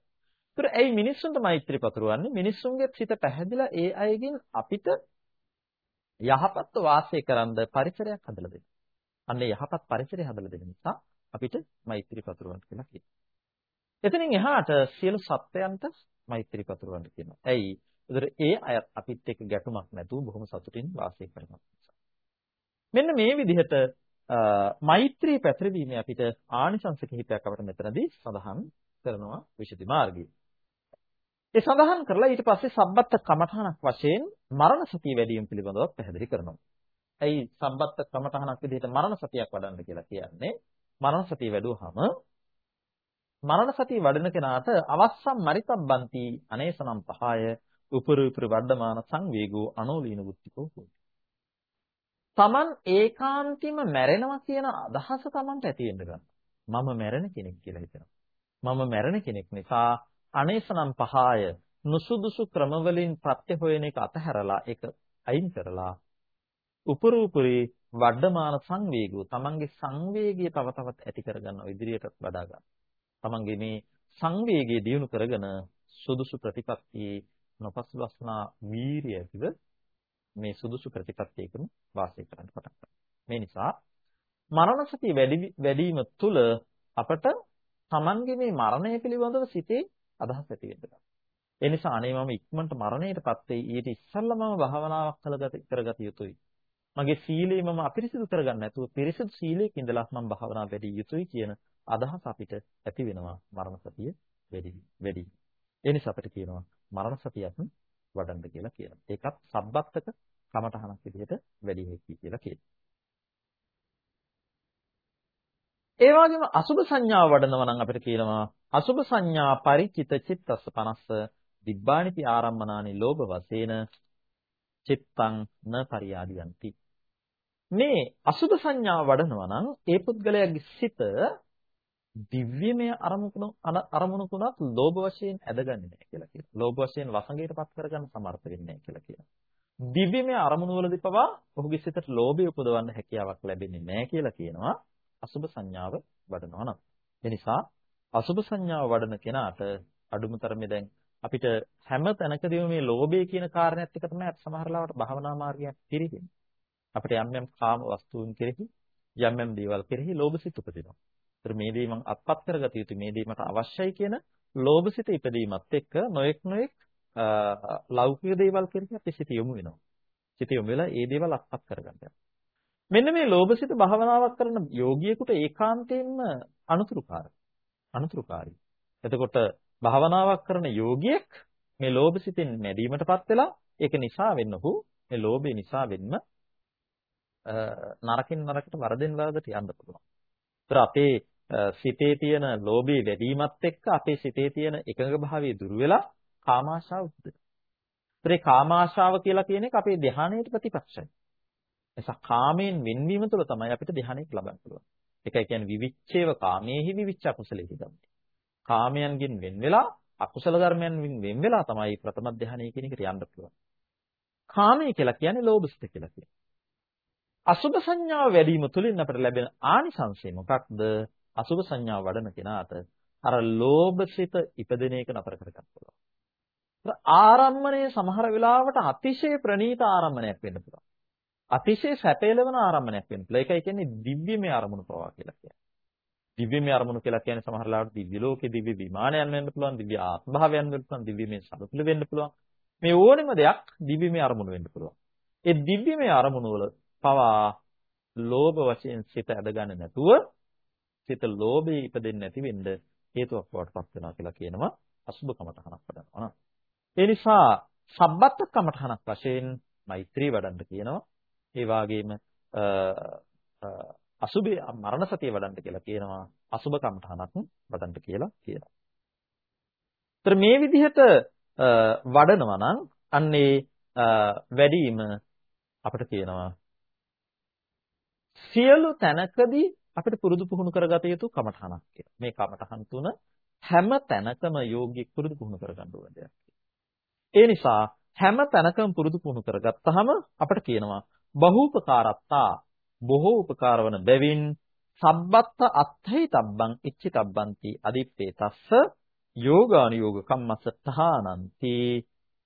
ඒතර ඇයි මිනිස්සුන්ට මෛත්‍රිය පතුරවන්නේ? මිනිස්සුන්ගේ සිත පැහැදිලා ඒ අයගෙන් අපිට යහපත් වාසය කරන්න පරිසරයක් හදලා දෙන්න. අන්න යහපත් පරිසරය හදලා දෙන නිසා අපිට මෛත්‍රී පතුරවන්න කියලා කියනවා. එතනින් එහාට සියලු සත්වයන්ට මෛත්‍රී පතුරවන්න කියනවා. ඇයි? ඒතර ඒ අය අපිත් එක්ක ගැටුමක් නැතුව බොහොම සතුටින් වාසය කරනවා. මෙන්න මේ විදිහට මෛත්‍රී පැතිරවීමේ අපිට ආනිසංස කිහිපයක් අපිට මෙතනදී සඳහන් කරනවා විශේෂ මාර්ගයේ. ඒ සඳහන් කරලා ඊට පස්සේ සම්බත්ත කමඨහනක් වශයෙන් මරණ සතිය වැඩි වීම පිළිබඳව පැහැදිලි කරනවා. ඇයි සම්බත්ත කමඨහනක් විදිහට මරණ සතියක් වඩන්න කියලා කියන්නේ? මරණ සතිය වැඩුවාම මරණ සතිය වඩන කෙනාට අවස්සම් මරිතබ්බන්ති අනේසනම් පහය උපරූපර වඩමාන සංවේගෝ අනෝලීන බුද්ධිකෝ හොයි. Taman ඒකාන්තිම මැරෙනවා කියන අදහස Tamanට ඇති වෙන්න ගන්න. මම මැරෙන කෙනෙක් කියලා හිතනවා. මම මැරෙන කෙනෙක් නිසා අනේසනම් පහය නුසුදුසු ක්‍රමවලින් ප්‍රත්‍ය හොයන එක අතහැරලා ඒක අයින් කරලා උපරූපරේ වඩමාන සංවේගෝ තමන්ගේ සංවේගය තව තවත් ඇති කරගන්න ඉදිරියටත් වඩා ගන්න. තමන්ගේ මේ සංවේගය දියුණු කරගෙන සුදුසු ප්‍රතිපත්තියේ නොපසුබස්නා වීරිය ඇතිව මේ සුදුසු ප්‍රතිපත්තියකම වාසය කරන්න පටන් ගන්නවා. මේ නිසා මරණ සතිය වැඩි තුළ අපට තමන්ගේ මේ මරණය පිළිබඳව සිතේ අදහස් ඇති වෙනවා. ඒ නිසා අනේ මම ඉක්මනට මරණයටපත් වෙයි ඊට ඉස්සෙල්ලා මම භාවනාවක් කරගත යුතුයි. මගේ සීලය මම අපිරිසිදු කරගන්න නැතුව පිරිසිදු සීලයක ඉඳලා මම භාවනා වැඩි යුතුයි කියන අදහස අපිට ඇති වෙනවා මරණ සතිය වැඩි වැඩි. ඒ නිසා අපිට කියනවා මරණ සතියක් වඩන්න කියලා කියනවා. ඒකත් සබ්බත්තක කමඨහනක් විදිහට වැඩි වෙයි කියලා කියනවා. ඒ වගේම අසුභ සංඥාව වඩනවා නම් අපිට කියනවා අසුභ සංඥා ಪರಿචිත චිත්තස්ස 50 දිබ්බානිති ආරම්මනානි ලෝභ වශයෙන් චිත්තං න පරියාදියන්ති මේ අසුභ සංඥාව වඩනවා නම් ඒ පුද්ගලයාගේ සිත දිව්‍යමය අරමුණු අරමුණුකුණත් ලෝභ වශයෙන් ඇදගන්නේ නැහැ කියලා කියනවා. ලෝභ වශයෙන් වසඟයටපත් කරගන්න සමර්ථ වෙන්නේ නැහැ කියලා කියනවා. දිව්‍යමය අරමුණු වලදී පවා ඔහුගේ සිතට ලෝභය උපදවන්න හැකියාවක් ලැබෙන්නේ නැහැ කියලා කියනවා. අසුභ සංඥාව වඩනවා නම්. ඒ නිසා අසුභ සංඥාව වඩන කෙනාට අඩුම තරමේ දැන් අපිට හැම තැනකදීම මේ ලෝභය කියන කාරණේත් එක තමයි සමහර ලාවට භවනා මාර්ගයක් පිළිගන්නේ. අපිට යම් යම් කාම වස්තුන් කෙරෙහි යම් යම් දේවල් කෙරෙහි ලෝභසිත උපදිනවා. ඒතර මේ දේ මම අත්පත් කරගත යුතු මේ දේ මට අවශ්‍යයි කියන ලෝභසිත ඉපදීමත් එක්ක නොඑක් නොඑක් ලෞකික දේවල් කෙරෙහි අපි සිත යොමු වෙනවා. සිත යොමු වෙලා ඒ දේවල් අත්පත් කරගන්නවා. මෙන්න මේ ලෝභසිත භාවනාවක් කරන යෝගියෙකුට ඒකාන්තයෙන්ම අනුතුරුකාරයි. අනුතුරුකාරී. එතකොට භාවනාවක් කරන යෝගියෙක් මේ ලෝභසිතින් නැදීමටපත් වෙලා ඒක නිසා වෙන්න ඔහු මේ ලෝභය නිසා වෙන්න නරකින් නරකට වරදෙන් වරදට යන්න පුළුවන්. ඒතර අපේ සිතේ තියෙන ලෝභය වැඩිවීමත් එක්ක අපේ සිතේ තියෙන එකඟ භාවය දුර වෙලා කාමාශාව උපදිනවා. ඒතර ඒ කාමාශාව කියලා කියන එක අපේ ධානයට ප්‍රතිපක්ෂයි. එසා කාමයෙන් වෙන්වීම තුළ තමයි අපිට ධානයක් ලබන්න පුළුවන්. ඒකයි කියන්නේ විවිච්ඡේව කාමේහි විවිච්ඡ අකුසලෙහි ගම්මේ. කාමයන්ගෙන් වෙන් වෙලා අකුසල ධර්මයන්ගෙන් වෙන් වෙලා තමයි ප්‍රථම ධානය කියන එකට යන්න පුළුවන්. කාමය කියලා කියන්නේ ලෝභසිත කියලා කියනවා. අසුභ සංඥාව වැඩි වීම තුළින් අපට ලැබෙන ආනිසංසය මොකක්ද? අසුභ සංඥාව වඩන කෙනාට අර ලෝභසිත ඉපදෙන එක නතර කරගන්න පුළුවන්. ආරම්මණය සමහර වෙලාවට අතිශය ප්‍රනීත ආරම්මණයක් වෙන්න පුළුවන්. අතිශය සැපේලවන ආරම්භණයක් වෙන්න පුළුවන්. ඒකයි කියන්නේ දිව්‍යමය අරමුණු පවා කියලා කියන්නේ. දිව්‍යමය අරමුණු කියලා කියන්නේ සමහර ලාවට දිව්‍ය ලෝකේ දිව්‍ය විමානයන් වෙන්න පුළුවන්, දිව්‍ය ආත්මභාවයන් වෙන්න පුළුවන්, දිව්‍යමය සරුපිල වෙන්න පුළුවන්. මේ ඕනෙම දෙයක් දිව්‍යමය අරමුණු වෙන්න පුළුවන්. ඒ දිව්‍යමය අරමුණු වල පවා ලෝභ වශයෙන් සිත ඇදගන්නේ නැතුව සිත ලෝභේ ඉපදෙන්නේ නැති වෙන්න හේතුවක් බවට පත් වෙනවා කියලා කියනවා අසුබ කමඨහනක් වඩනවා නම්. ඒ නිසා සබ්බත් කමඨහනක් වශයෙන් මෛත්‍රී වඩන්න කියනවා. ඒ වගේම අසුබේ මරණ සතිය වඩන්න කියලා කියනවා. අසුබ කමඨහනක් වඩන්න කියලා කියනවා. ඒතර මේ විදිහට වඩනවා නම් අන්නේ වැඩිම අපිට කියනවා සියලු තැනකදී අපිට පුරුදු පුහුණු කරගත යුතු කමඨහනක් කියලා. මේ කමඨහන් තුන හැම තැනකම යෝගියෙක් පුරුදු පුහුණු කරගන්න ඕන දෙයක්. ඒ නිසා හැම තැනකම පුරුදු පුහුණු කරගත්තාම අපිට කියනවා බහූපකාරත්තා බොහෝ උපකාර වන බැවින් සබ්බත්ත අත්ථයි තබ්බං ඉච්චි තබ්බන්ති අදිත්තේ තස්ස යෝගානුයෝග කම්මස්ස තහානන්ති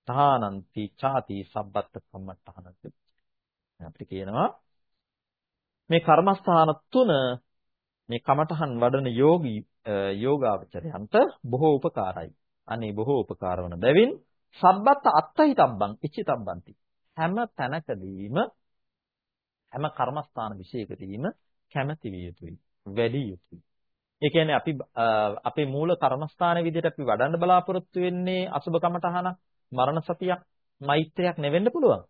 තහානන්ති ചാති සබ්බත්ත කම්මත්තහනති අපිට කියනවා මේ කර්මස්ථාන තුන මේ කමඨහන් වඩන යෝගී යෝගාවචරයන්ට බොහෝ උපකාරයි. අනේ බොහෝ උපකාර වන බැවින් සබ්බත් අත්තහිතබ්බං ඉච්ඡිතබ්බන්ති. හැම තැනකදීම හැම කර්මස්ථාන විශේෂකදීම කැමැති විය යුතුයි. වැඩි යුතුයි. ඒ කියන්නේ අපි අපේ මූල කර්මස්ථාන විදිහට අපි වඩන්න බලාපොරොත්තු වෙන්නේ අසුබ කමඨහන, මරණ සතියක්, මෛත්‍රියක් නෙවෙන්න පුළුවන්.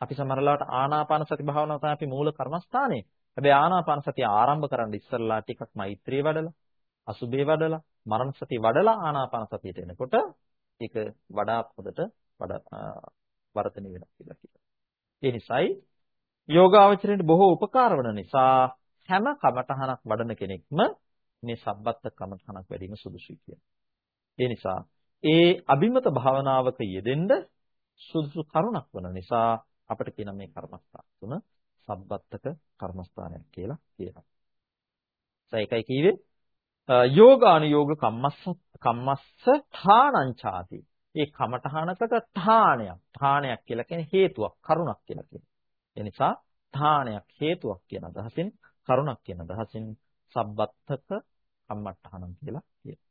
අපි සමහරලාට ආනාපාන සති භාවනාව තමයි අපි මූල කර්මස්ථානේ. හැබැයි ආනාපාන සතිය ආරම්භ කරන්න ඉස්සරලා ටිකක් මෛත්‍රිය වඩලා, අසුබේ වඩලා, මරණ සතිය වඩලා ආනාපාන සතියට එනකොට ඒක වඩා පොදට වඩා වර්ධනය වෙනවා කියලා කියනවා. ඒ නිසායි යෝගාවචරයට බොහෝ උපකාර වන නිසා හැම කමඨහනක් වඩන කෙනෙක්ම මේ සබ්බත් කමඨහනක් වැඩිම සුදුසුයි කියනවා. ඒ නිසා ඒ අභිමත භාවනාවක යෙදෙන්න සුදුසු කරුණක් වන නිසා අපිට කියන මේ කර්මස්ථාන තුන සබ්බත්තක කර්මස්ථානයක් කියලා කියනවා. ඒකයි කීවේ යෝගානුයෝග කම්මස්ස කම්මස්ස ථානංචාති. ඒ කමඨහනකට ථානයක්. ථානයක් කියලා කියන්නේ හේතුවක්, කරුණක් කියලා කියනවා. ඒ නිසා ථානයක් හේතුවක් කියන අදහසින් කරුණක් කියන අදහසින් සබ්බත්තක කම්මඨහනම් කියලා කියනවා.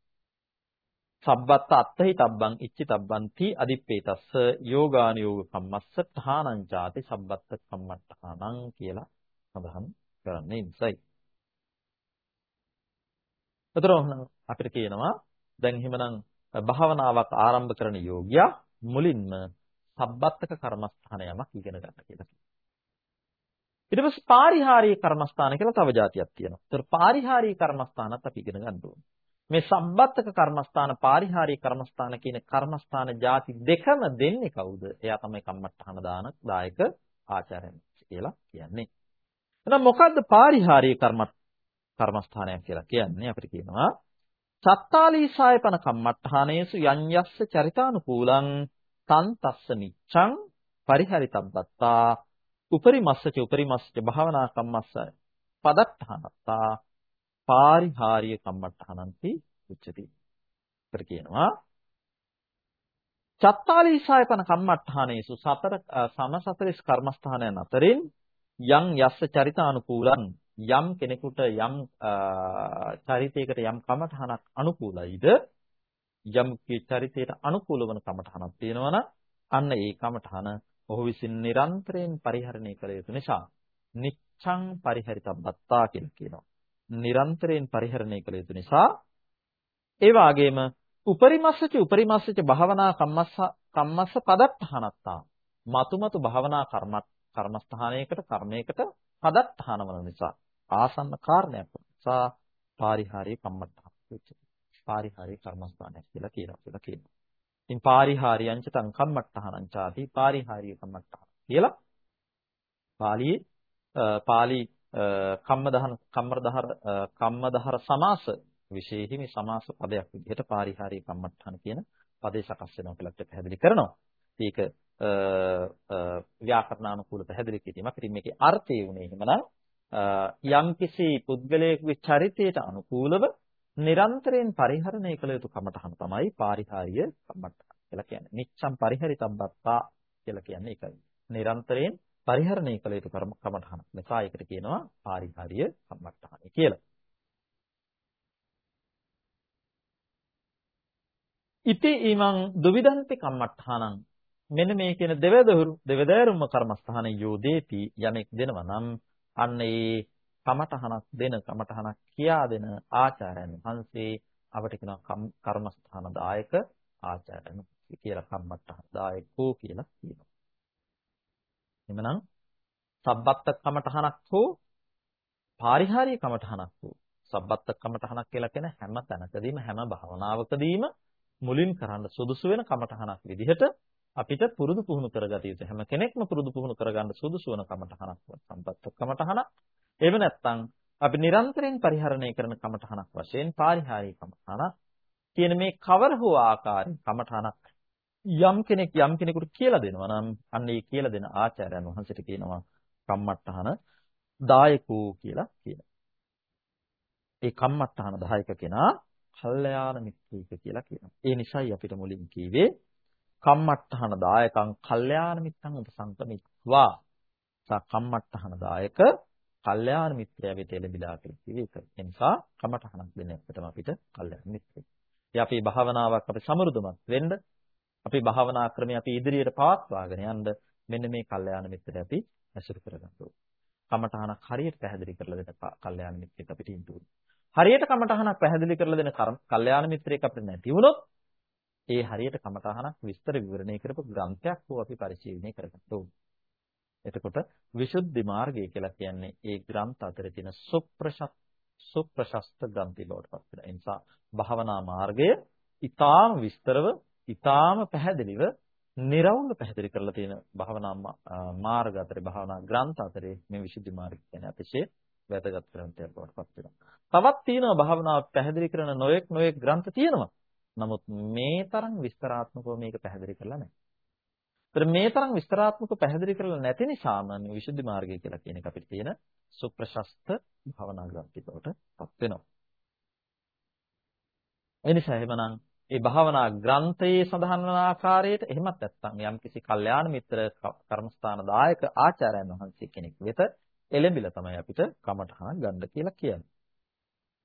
සබ්බත්ත අත්තහි තබ්බං ඉච්චි තබ්බන්ති අදිප්පේතස්ස යෝගානියෝග කම්මස්ස ඨානං ചാති සබ්බත්ත කම්මට්ඨානං කියලා සඳහන් කරන්නේ නිසයි. එතකොට අපිට කියනවා දැන් එහෙමනම් භාවනාවක් ආරම්භ කරන යෝගියා මුලින්ම සබ්බත්තක කර්මස්ථාන යමක් ඉගෙන ගන්න කියලා කියනවා. ඊට පස්සේ පාරිහාරීය කර්මස්ථාන කියලා තව જાතියක් තියෙනවා. ඒතර පාරිහාරීය කර්මස්ථානත් අපි ඉගෙන ගන්න ඕනේ. මේ සම්බත්තක කර්මස්ථාන පාරිහාරීය කර්මස්ථාන කියන කර්මස්ථාන ಜಾති දෙකම දෙන්නේ කවුද? එයා තමයි කම්මට්ටහන දාන දායක ආචාර්යන් කියලා කියන්නේ. එහෙනම් මොකද්ද පාරිහාරීය කර්ම කර්මස්ථානයක් කියලා කියන්නේ? අපිට කියනවා සත්තාලීසායපන කම්මට්ටහනේසු යඤ් යස්ස චරිතානුකූලං තන් තස්ස නිච්ඡං පරිහරිතබ්බත්තා උපරිමස්සච උපරිමස්සච භාවනා කම්මස්ස පදත්තහනත්තා පාරිහාරීය කම්මට්ටහනන්ති උච්චති. ඒකට කියනවා චත්තාලීසායපන කම්මට්ටහනේසු සතර සමසතරිස් කර්මස්ථානයන් අතරින් යම් යස්ස චරිතානුකූලං යම් කෙනෙකුට යම් චරිතයකට යම් කමඨහනක් අනුකූලයිද යම් චරිතයට අනුකූල වන කමඨහනක් තියෙනවනම් අන්න ඒ කමඨහන ඔහු විසින් නිරන්තරයෙන් පරිහරණය කළ යුතු නිසා නිච්ඡං පරිහරිතබ්බත්තා කියලා කියනවා. නිරන්තරයෙන් පරිහරණය කළ යුතු නිසා ඒ වාගේම උපරිමස්සච උපරිමස්සච භාවනා කම්මස්ස කම්මස්ස පදත්තහනත්තා මතුමතු භාවනා කර්මත් කර්මස්ථානයකට කර්මයකට පදත්තහන වන නිසා ආසන්න කාරණයක් නිසා පාරිහාරී කම්මත්තහන වෙච්චි පාරිහාරී කර්මස්ථානයක් කියලා කියනවා කියලා කියනවා. ඉතින් පාරිහාරියංච තං කම්මත්තහනං ചാති පාරිහාරී කම්මත්තහන කියලා පාළියේ පාළි කම්මදහන කම්මදහර කම්මදහර සමාස විශේෂෙහි මේ සමාස පදයක් විදිහට පාරිහාරීය කම්මඨාන කියන පදේ සකස් වෙනවා කියලා අපිට පැහැදිලි කරනවා. ඒක ව්‍යාකරණානුකූල පැහැදිලි කිරීමක්. ඉතින් මේකේ අර්ථය උනේ එහෙමනම් යම්කිසි පුද්ගලයෙකුගේ චරිතයට අනුකූලව නිරන්තරයෙන් පරිහරණය කළ යුතු කමඨහන තමයි පාරිහාරීය කම්මඨහන කියලා කියන්නේ. නිච්ඡම් පරිහරිතබ්බත්තා කියලා කියන්නේ ඒකයි. නිරන්තරයෙන් පරිහරණය කළ යුතු කමඨහනක්. නිසා ඒකට කියනවා පාරිහාරීය කම්මඨහනයි කියලා. ඉති ඊමං දුවිදන්ති කම්මඨහනං මෙන්න මේ කියන දෙවදහුරු දෙවදෑරුම්ම කර්මස්ථාන යෝදේති යමෙක් දෙනවා නම් අන්න ඒ කමඨහනක් දෙන කමඨහනක් කියා දෙන ආචාර්යයන් වහන්සේ අපට කියනවා කර්මස්ථාන දායක ආචාර්යයන් කියලා කම්මඨහන දායකෝ කියලා කියනවා. එමනම් සබ්බත්ත කමඨහනක් හෝ පාරිහාරීය කමඨහනක් හෝ සබ්බත්ත කමඨහනක් කියලා කියන හැම තැනකදීම හැම භාවනාවකදීම මුලින් කරන්න සුදුසු වෙන කමඨහනක් විදිහට අපිට පුරුදු පුහුණු කරගත යුතු හැම කෙනෙක්ම පුරුදු පුහුණු කරගන්න සුදුසු වෙන කමඨහනක් සම්පත්ත කමඨහනක් එහෙම නැත්නම් අපි නිරන්තරයෙන් පරිහරණය කරන කමඨහනක් වශයෙන් පාරිහාරීය කමඨහනක් කියන මේ කවර හෝ ආකාරයෙන් කමඨහනක් යම් කෙනෙක් යම් කෙනෙකුට කියලා දෙනවා නම් අන්න ඒ කියලා දෙන ආචාර්යයන් වහන්සේට කියනවා කම්මට්ටහන දායකෝ කියලා කියනවා. ඒ කම්මට්ටහන දායක කෙනා කල්යාණ මිත්‍රයෙක් කියලා කියනවා. ඒ නිසායි අපිට මුලින් කීවේ කම්මට්ටහන දායකං කල්යාණ මිත්තං උපසංකමිත්වා. සා කම්මට්ටහන දායක කල්යාණ මිත්‍රයා වෙත එළඹිලා කියලා කිව්වේ ඒක. ඒ නිසා කමටහනක් දෙන්න අපිටම අපිට කල්යාණ මිත්‍රයෙක්. ඒ අපේ භාවනාවක් අපි සමෘද්ධමත් වෙන්න අපේ භාවනා ක්‍රමය අපි ඉදිරියට පවත්වාගෙන යන්න මෙන්න මේ කල්යාණ මිත්‍රය අපි ඇසුරු කරගන්න ඕනේ. කමඨහනක් හරියට පැහැදිලි කරලා දෙන කල්යාණ මිත්‍රෙක් අපිට ඉන්න ඕනේ. හරියට කමඨහනක් පැහැදිලි කරලා දෙන කල්යාණ මිත්‍රයෙක් අපිට නැති වුණොත් ඒ හරියට කමඨහනක් විස්තර විවරණය කරපු ග්‍රන්ථයක් හෝ අපි පරිශීලනය කරගන්න ඕනේ. එතකොට විසුද්ධි මාර්ගය කියලා කියන්නේ ඒ ග්‍රන්ථ අතරේ තියෙන සුප්‍රශස්ත සුප්‍රශස්ත ග්‍රන්ථි බවට පත් වෙනවා. ඒ නිසා භාවනා මාර්ගය ඊටාම විස්තරව ඊටාම පැහැදිලිව නිර්වුල්ව පැහැදිලි කරලා තියෙන භාවනා මාර්ග අතරේ භාවනා ග්‍රන්ථ අතරේ මේ විසුද්ධි මාර්ගය කියන්නේ අතිශය වැදගත් ග්‍රන්ථයක් බවට පත් වෙනවා. තවත් තියෙනවා භාවනාව පැහැදිලි කරන නොයෙක් නොයෙක් ග්‍රන්ථ තියෙනවා. නමුත් මේ තරම් විස්තරාත්මකව මේක පැහැදිලි කරලා නැහැ. ඒතර මේ තරම් විස්තරාත්මකව පැහැදිලි කරලා නැති නිසාම මේ විසුද්ධි මාර්ගය කියලා කියන එක අපිට තියෙන සුප්‍රශස්ත භාවනා ග්‍රන්ථය බවට පත් වෙනවා. එනිසා එහෙමනම් ඒ භාවනා ග්‍රන්ථයේ සඳහන් වන ආකාරයට එහෙමත් නැත්නම් යම්කිසි කල්යාණ මිත්‍ර කර්මස්ථාන දායක ආචාර්යයන් වහන්සේ කෙනෙක් වෙත එළඹිලා තමයි අපිට කමඨහන ගන්න කියලා කියන්නේ.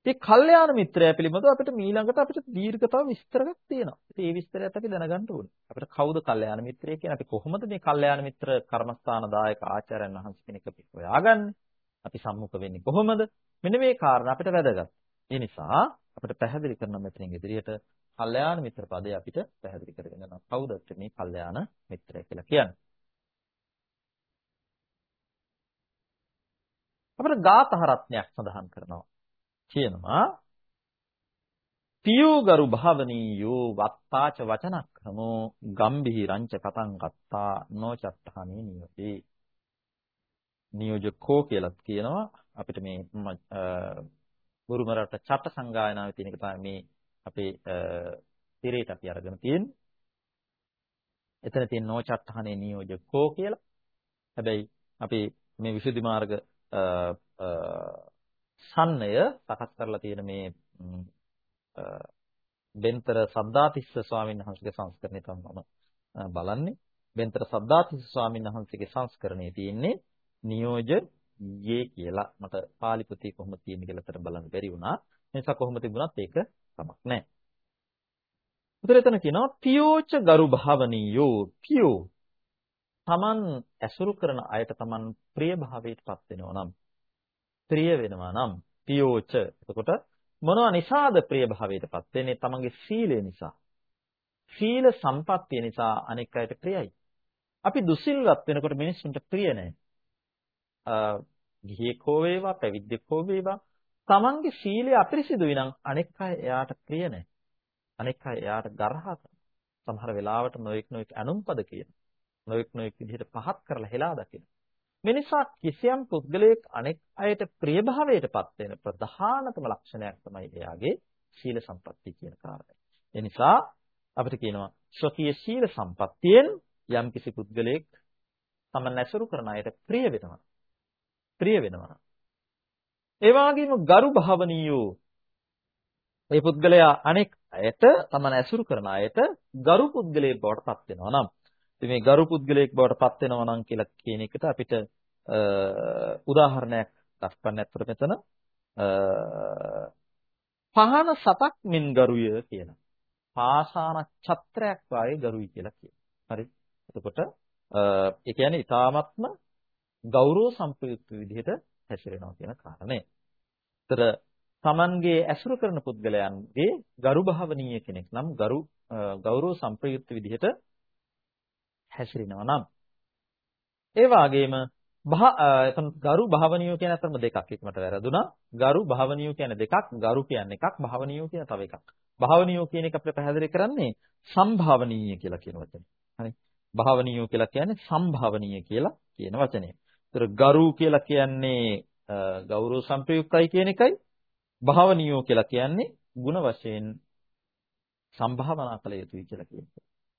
ඉතින් කල්යාණ මිත්‍රය පිළිබඳව අපිට ඊළඟට අපිට දීර්ඝතව විස්තරයක් තියෙනවා. ඉතින් මේ විස්තරයත් අපි දැනගන්න ඕනේ. අපිට කවුද කල්යාණ මිත්‍රය කියන්නේ? අපි කොහොමද මේ කල්යාණ මිත්‍ර කර්මස්ථාන දායක ආචාර්යයන් වහන්සේ කෙනෙක් අපි හොයාගන්නේ? අපි සම්මුඛ වෙන්නේ කොහොමද? මෙන්න මේ කාරණා අපිට වැදගත්. ඒ නිසා අපිට පැහැදිලි කරන මෙතනින් ඉදිරියට කල්යාණ මිත්‍ර පදේ අපිට පැහැදිලි කරගෙන යනවා. කවුද මේ කල්යාණ මිත්‍රය කියලා කියන්නේ? අපිට ගාතහ රත්නයක් සඳහන් කරනවා. කියනවා පියෝගරු භාවනීයෝ වත්තාච වචනක්‍රමෝ ගම්බිහිරංච කතං ගත්තා නොචත්තහනේ නියෝති. නියෝජකෝ කියලාත් කියනවා අපිට මේ බුරුම රට චට සංගායනාවේ තියෙන එක තමයි මේ අපේ තිරේට අපි අරගෙන තියෙන්නේ. එතන තියෙන නොචත්තහනේ නියෝජකෝ කියලා. හැබැයි අපි මේ විසුද්ධි මාර්ග සන්නය සකස් කරලා තියෙන මේ බෙන්තර සද්දාතිස්ස ස්වාමීන් වහන්සේගේ සංස්කරණය තමයි මම බලන්නේ. බෙන්තර සද්දාතිස්ස ස්වාමීන් වහන්සේගේ සංස්කරණයේ තියෙන්නේ නියෝජ යේ කියලා මට පාලි පොතේ කොහොමද තියෙන්නේ කියලා අතර බලන්න බැරි වුණා. ඒ නිසා කොහොම තිබුණත් ඒක කමක් නැහැ. උතර එතන කියනවා පියෝච ගරු භාවනීයෝ පියෝ තමන් ඇසුරු කරන අයට තමන් ප්‍රිය භාවයටපත් වෙනවා නම් ප්‍රිය වෙනවා නම් පියෝච එතකොට මොනවා නිසාද ප්‍රිය භාවයටපත් වෙන්නේ තමන්ගේ සීලය නිසා සීල සම්පත්තිය නිසා අනෙක් අයට ප්‍රියයි අපි දුසිල්වත් වෙනකොට මිනිස්සුන්ට ප්‍රිය නැහැ ගිහියෙක් හෝ වේවා පැවිද්දෙක් හෝ වේවා තමන්ගේ සීලය අපිරිසිදු විනම් අනෙක් අය එයාට ප්‍රිය නැහැ. අනෙක් අය එයාට ගරහා සමහර වෙලාවට නොඑක් නොඑක් අනුම්පද කියන. නොඑක් නොඑක් විදිහට පහත් කරලා හෙලා දකින. මේ නිසා කිසියම් පුද්ගලයෙක් අනෙක් අයට ප්‍රියභාවයටපත් වෙන ප්‍රධානතම ලක්ෂණයක් තමයි එයාගේ සීල සම්පatti කියන කාරණය. ඒ නිසා අපිට කියනවා ස්වකීය සීල සම්පත්තියෙන් යම් කිසි පුද්ගලයෙක් තම නැසුරු කරන අයට ප්‍රිය වෙනවා. ප්‍රිය වෙනවා. ඒ වගේම ගරු භාවනීයෝ මේ පුද්ගලයා අනෙක් අයට තමන ඇසුරු කරන අයට ගරු පුද්ගලයෙක් බවට පත් වෙනවා නම් ඉතින් මේ ගරු පුද්ගලයෙක් බවට පත් වෙනවා නම් කියලා කියන එකට අපිට උදාහරණයක් දක්වන්න ඇත්තට මෙතන පහන සතක් මින් ගරුය කියන. පාෂාණ ඡත්‍රයක් වාගේ ගරුයි කියලා කියනවා. හරි. එතකොට ඒ කියන්නේ ඊ타ත්ම ගෞරව සම්ප්‍රයුක්ත විදිහට හැසිරෙනවා කියන කාරණය. ඒතර Tamanගේ ඇසුරු කරන පුද්ගලයන්ගේ ගරු භාවනීය කෙනෙක් නම් ගරු ගෞරව සම්ප්‍රයුක්ත විදිහට හැසිරෙනවා නම් ඒ වගේම එතන ගරු භාවනියෝ කියන අතරම දෙකක් එකමට වැරදුනා. ගරු භාවනියෝ කියන්නේ දෙකක්, ගරු කියන්නේ එකක්, භාවනියෝ කියන තව එකක්. භාවනියෝ කියන එක අපිට පැහැදිලි කරන්නේ සම්භාවනීය කියලා කියන වචනේ. හරි. භාවනියෝ කියලා කියන්නේ සම්භාවනීය කියලා කියන වචනේ. ඒතර ගරු කියලා කියන්නේ ගෞරව සම්ප්‍රයුක්තයි කියන එකයි. භාවනියෝ කියලා කියන්නේ ಗುಣ වශයෙන් සම්භාවනා කළ යුතුයි කියලා කියන එක.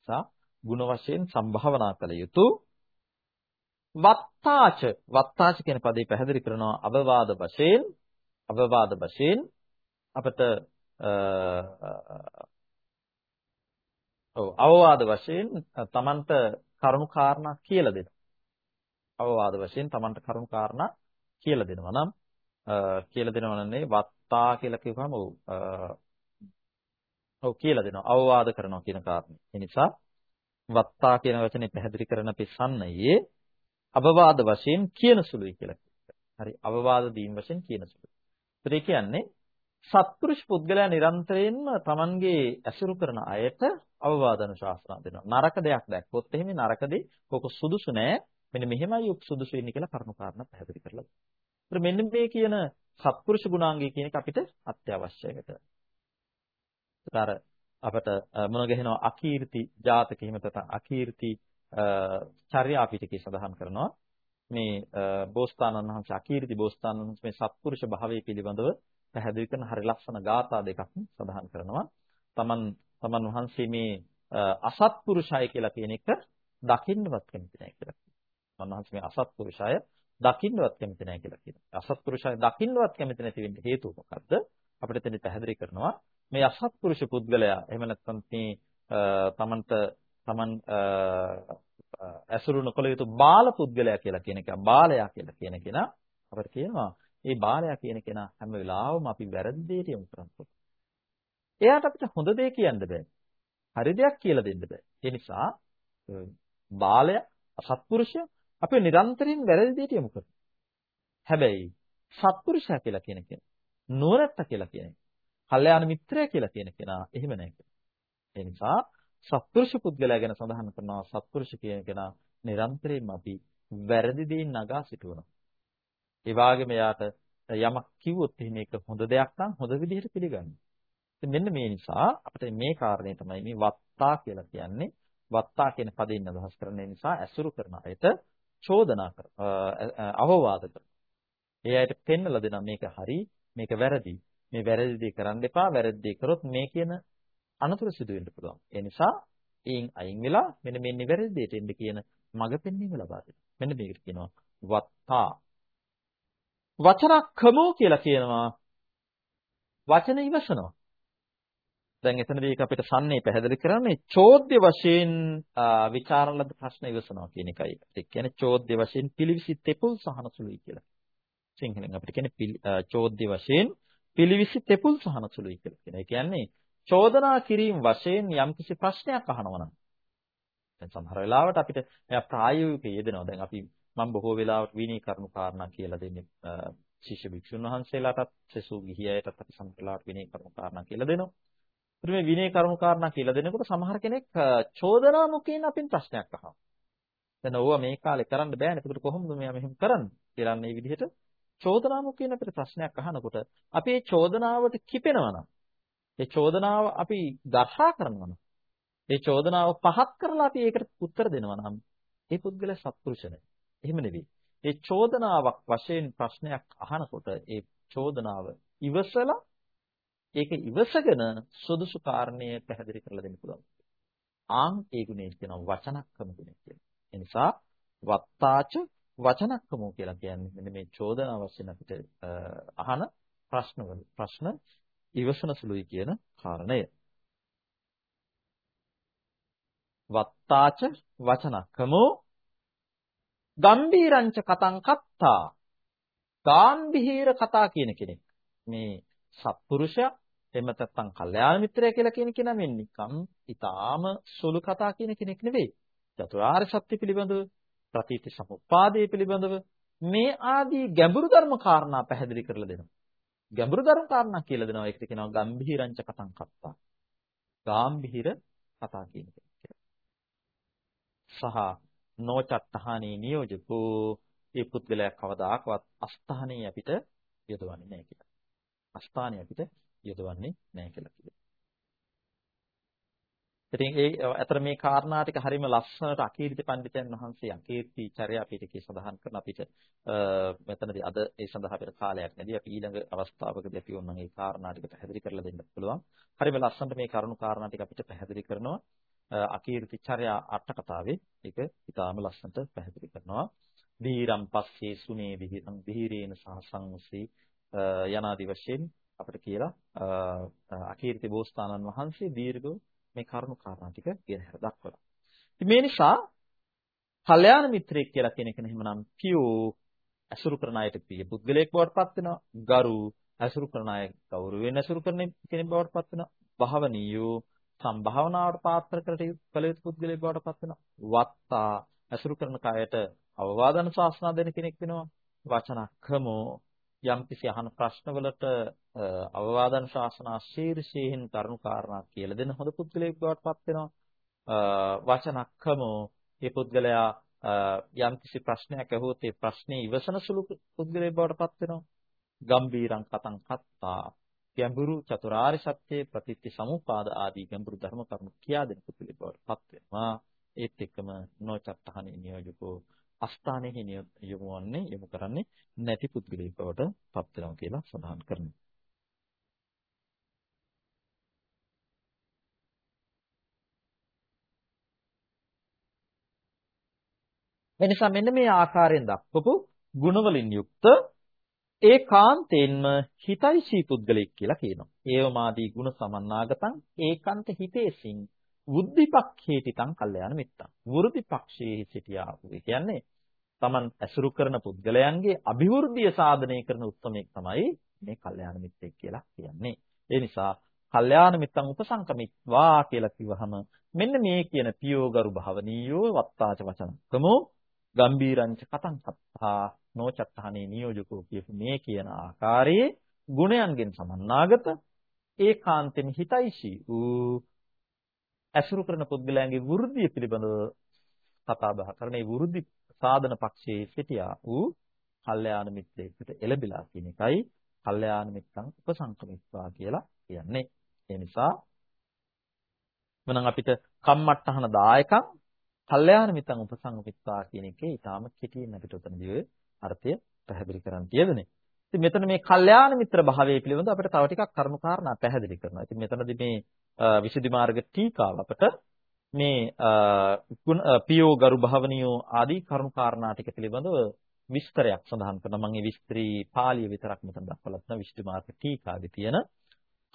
සා ಗುಣ වශයෙන් සම්භාවනා කළ යුතු වත්තාච වත්තාච කියන පදේ පැහැදිලි කරනවා අවවාද වශයෙන් අවවාද වශයෙන් අපිට ඔව් අවවාද වශයෙන් Tamanට කරුණු කාරණා කියලා දෙනවා. අවවාද වශයෙන් Tamanට කරුණු කාරණා කියලා දෙනවා නම් කියලා දෙනවා නන්නේ වත්තා කියලා කියවම ඔව් ඔව් කියලා දෙනවා. අවවාද කරනවා කියන කාරණේ. ඒ නිසා වත්තා කියන වචනේ පැහැදිලි කරන අපි සන්නයේ අවවාද වශයෙන් කියන සුළුයි කියලා හරි අවවාද දීම් වශයෙන් කියන සුළුයි. ඒ කියන්නේ සත්පුරුෂ පුද්ගලයා නිරන්තරයෙන්ම Tamanගේ ඇසුරු කරන අයට අවවාද අනුශාසනා දෙනවා. නරක දෙයක් දැක්කොත් එහෙම නරකදී කොක සුදුසු නෑ. මෙන්න මෙහෙමයි උක් සුදුසු වෙන්නේ කියලා කරුණු කාරණා පැහැදිලි කරලා දෙනවා. මෙන්න මේ කියන සත්පුරුෂ ගුණාංගය කියන එක අපිට අත්‍යවශ්‍යයි. අර අපට මොන ගහනවා අකීර්ති ජාතක එහෙම නැත්නම් අකීර්ති චර්යා පිටකේ සඳහන් කරනවා මේ බෝසතාණන් වහන්සේ අකීර්ති බෝසතාණන් වහන්සේ මේ සත්පුරුෂ භාවයේ පිළිබඳව පැහැදිලි කරන හරි ලස්සන ගාථා දෙකක් සඳහන් කරනවා. තමන් තමන් වහන්සේ මේ අසත්පුරුෂය කියලා කියන එක දකින්නවත් කැමති නැහැ කියලා. තමන් වහන්සේ මේ අසත්පුරුෂය දකින්නවත් කැමති නැහැ කියලා කියනවා. අසත්පුරුෂය දකින්නවත් කැමති නැති වෙන්න හේතුව මොකද්ද? අපිට එතන පැහැදිලි කරනවා මේ අසත්පුරුෂ පුද්ගලයා එහෙම නැත්නම් මේ තමන්ට තමන් ඇසුරු නොකළ යුතු බාල පුද්ගලයා කියලා කියන එක බාලයා කියලා කියන කෙනා අපිට කියනවා මේ බාලයා කියන කෙනා හැම වෙලාවෙම අපි වැරදි දෙයට යොමු කරනකොට එයාට අපිට හොඳ දේ කියන්න බෑ. හරි දෙයක් කියලා දෙන්න බෑ. ඒ නිසා බාලයා අසත්පුරුෂයා අපි නිරන්තරයෙන් වැරදි දෙයට යොමු කරනවා. හැබැයි සත්පුරුෂයා කියලා කියන කෙනා නුවණැත්ත කියලා කියන එක කල්යාණ මිත්‍රයා කියලා කියන කෙනා එහෙම නැහැ. ඒ නිසා සත්පුරුෂ පුද්ගලයා ගැන සඳහන් කරනවා සත්පුරුෂ කියන කෙනා නිරන්තරයෙන්ම අපි වැරදි දෙයින් නගා සිටවනවා. ඒ වගේම යාට යමක් කිව්වොත් එහෙම ඒක හොඳ දෙයක් නම් හොඳ විදිහට පිළිගන්න. මෙන්න මේ නිසා අපිට මේ කාරණේ තමයි මේ වත්තා කියලා කියන්නේ වත්තා කියන පදයෙන් අදහස් කරන නිසා ඇසුරු කරන අයට චෝදනා කර අවවාද කරන. ඒ අයට පෙන්නලා දෙනවා මේක හරි මේක වැරදි. මේ වැරදි දේ කරන්න එපා වැරදි දේ කරොත් මේ කියන අනතුරු සිදු වෙන්න පුළුවන්. ඒ නිසා එයින් අයින් වෙලා මෙන්න මේ නිවැරදි දෙයට එන්න කියන මඟ පෙන්වීම ලබා දෙනවා. මෙන්න මේකට කියනවා වත්තා. වචනක්කමෝ කියලා කියනවා වචන ඉවසනවා. දැන් එතනදී ඒක අපිට සම්නේ පැහැදිලි කරන්නේ චෝද්‍ය වශයෙන් විචාරලද ප්‍රශ්න ඉවසනවා කියන එකයි. ඒ කියන්නේ චෝද්‍ය වශයෙන් පිළිවිසි තෙපුල් සහනසුළුයි කියලා. සිංහලෙන් අපිට කියන්නේ චෝද්‍ය වශයෙන් පිළිවිසි තෙපුල් සහනසුළුයි කියලා කියන. ඒ කියන්නේ චෝදනා කිරීම වශයෙන් යම්කිසි ප්‍රශ්නයක් අහනවා නම් දැන් සමහර වෙලාවට අපිට එයා ප්‍රායෝගිකව යෙදෙනවා. දැන් අපි මම බොහෝ වෙලාවට විනී කරුණු කාරණා කියලා දෙන්නේ ශිෂ්‍ය භික්ෂුන් වහන්සේලාටත් සෙසු ගිහියයටත් අපි සමහර වෙලාවට විනී කරුණු කාරණා කියලා දෙනවා. ඒත් මේ විනී කරුණු කාරණා කියලා දෙනකොට සමහර කෙනෙක් චෝදනා මුඛයෙන් අපින් ප්‍රශ්නයක් අහනවා. දැන් ඕවා මේ කාලේ කරන්න බෑනේ. ඒකට කොහොමද මෙයා මෙහෙම කරන්නේ? කියලා මේ විදිහට චෝදනා මුඛයෙන් අපිට ප්‍රශ්නයක් අහනකොට අපි මේ චෝදනාවට කිපෙනවා නම් ඒ චෝදනාව අපි දර්ශා කරනවා නම් ඒ චෝදනාව පහත් කරලා අපි ඒකට උත්තර දෙනවා නම් ඒ පුද්ගලයා සත්පුරුෂ නෙවෙයි. එහෙම නෙවෙයි. ඒ චෝදනාවක් වශයෙන් ප්‍රශ්නයක් අහනකොට ඒ චෝදනාව ඉවසලා ඒක ඉවසගෙන සුදුසු කාරණය පැහැදිලි කරලා දෙන්න පුළුවන්. ආන් ඒ ගුණය කියනවා වචනක්කම ගුණය කියලා. ඒ නිසා වත්තාච වචනක්කමෝ කියලා කියන්නේ මෙන්න මේ චෝදනාව වශයෙන් අපිට අහන ප්‍රශ්නවල ප්‍රශ්න ඉවසන සුළුයි කියන කාරණය. වත්තාච වචනක්කමෝ ගම්බීරංච කතං කත්තා ගාම්භීර කතා කියන කෙනෙක් මේ සත්පුරුෂයා එහෙම නැත්නම් කල්යාණ මිත්‍රය කියලා කියන කෙනා මේ නිකම් ඊටාම සුළු කතා කියන කෙනෙක් නෙවෙයි. චතුරාර්ය සත්‍ය පිළිබඳව, ප්‍රතිති සමුප්පාදයේ පිළිබඳව මේ ආදී ගැඹුරු ධර්ම කාරණා පැහැදිලි කරලා දෙනවා. ගැඹුරු ධර්ම කාරණා කියලා දෙනවා. ඒකට කියනවා ගම්භීරංච කතං කත්තා. ගාම්භීර කතා කියන එක කියලා. සහ නොචත්තහානේ නියෝජකෝ ඒ පුද්ගලයා කවදාකවත් අස්ථානේ අපිට යොදවන්නේ නැහැ කියලා. අස්ථානේ අපිට යොදවන්නේ නැහැ කියලා කිව්වා. ඉතින් ඒ අතර මේ කාරණා ටික හරියම ලස්සනට අකීර්ති පඬිතුන් වහන්සේ අකීර්ති චර්යා පිටකේ සඳහන් කරන අපිට මෙතනදී අද ඒ සඳහා අපිට කාලයක් නැති අපි ඊළඟ අවස්ථාවකදී අපි ඕනනම් ඒ කාරණා ටික පැහැදිලි කරලා දෙන්න පුළුවන්. හරියම ලස්සනට මේ කරුණු කාරණා ටික අපිට පැහැදිලි කරනවා. අකීර්ති චර්යා අට කතාවේ ඒක ඉතාම ලස්සනට පැහැදිලි කරනවා. දීරම් පස්සේ සුනේ විහිරම් විහිරේන සහසංසී යනාදි වශයෙන් අපිට කියලා අකීර්ති බෝසතාණන් වහන්සේ දීර්ඝව මේ කරුණු කාරණා ටික කියන හැර දක්වලා. ඉතින් මේ නිසා කල්යාණ මිත්‍රයෙක් කියලා කියන එක නෙමනම් පියෝ අසුරු කරන අයට පිය පුද්ගලයෙක් බවට පත් වෙනවා. ගරු අසුරු කරන අය ගෞරවයෙන් අසුරු කරන කෙනෙක් බවට පත් වෙනවා. භාවනීයෝ සම්භාවනාවට පාත්‍ර කළ යුතු පුද්ගලයෙක් බවට පත් වෙනවා. වත්තා අසුරු කරන කයට අවවාදන ශාසනා දෙන කෙනෙක් වෙනවා. වචනක්ඛමෝ යම්කිසි අහන ප්‍රශ්නවලට අවවාදන ශාසනා ශීර්ෂයෙන් කරුණු කාරණා කියලා දෙන හොඳ පුද්ගලයෙක් බවට පත් වෙනවා. වචනක්කමෝ මේ පුද්ගලයා යම්කිසි ප්‍රශ්නයක් ඇහුවොත් ඒ ප්‍රශ්නේ ඉවසන සුළු පුද්ගලයෙක් බවට පත් වෙනවා. ගම්බීරං කතං කත්තා ගැඹුරු චතුරාර්ය සත්‍ය ප්‍රතිත්‍ය සමුපාද ආදී ගැඹුරු ධර්ම කරුණු කියා දෙන පුද්ගලයෙක් බවට පත් වෙනවා. ඒත් එක්කම නොචත්තහනේ නියෝජකෝ අස්ථානයේ යොමු වන්නේ යොමු කරන්නේ නැති පුද්ගලයෙක් බවට පත් වෙනවා කියලා සඳහන් කරනවා. එනිසා මෙන්න මේ ආකාරයෙන් දක්වපු ගුණවලින් යුක්ත ඒකාන්තයෙන්ම හිතයිසී පුද්ගලෙක් කියලා කියනවා. ඒවමාදී ගුණ සමන්නාගතං ඒකාන්ත හිතේසින් බුද්ධිපක්ඛේතිතං කල්යාණ මිත්තං. වෘද්ධි පක්ෂයේ සිටියා වූ. ඒ කියන්නේ Taman ඇසුරු කරන පුද්ගලයන්ගේ અભිවෘද්ධිය සාධනය කරන උත්මයෙක් තමයි මේ කල්යාණ මිත්‍රෙක් කියලා කියන්නේ. ඒ නිසා කල්යාණ මිත්තං උපසංකමිත්වා කියලා කිව්වහම මෙන්න මේ කියන පියෝගරු භවනීයෝ වත්තාච වචනකමෝ ගම්බීරංච කතං කත්තා නොචත්තහනේ නියෝජකෝ කියපු මේ කියන ආකාරයේ ගුණයන්ගෙන් සමන්නාගත ඒකාන්තෙන් හිතයිශී ඌ ඇසුරු කරන පුද්ගලයන්ගේ වෘද්ධිය පිළිබඳව කතා බහ කරන මේ වෘද්ධි සාධන පක්ෂයේ සිටියා ඌ කල්යාණ මිත්‍රයෙකුට එළබිලා කියන එකයි කල්යාණ මිත්‍රං උපසංකමිත්වා කියලා කියන්නේ. ඒ නිසා මනම් අපිට කම්මට්ටහන දායකම් කල්යාණ මිත්‍රං උපසංකමිත්වා කියන එකේ ඊටාම කෙටියෙන් අපිට උතනදී අර්ථය පැහැදිලි කරන්න තියෙන්නේ. ඉතින් මෙතන මේ කල්යාණ මිත්‍ර භාවයේ පිළිබඳව අපිට තව ටිකක් කරුණු කාරණා පැහැදිලි කරනවා. ඉතින් මෙතනදී මේ විසුද්ධි මාර්ග ටීකාව අපට මේ පියෝ ගරු භවනියෝ ආදී කරුණු කාරණා ටික පිළිබඳව විස්තරයක් සඳහන් කරනවා. මම මේ විස්තරී පාළිය විතරක් මෙතන දක්වලා තියෙනවා විසුද්ධි මාර්ග ටීකාවේ තියෙන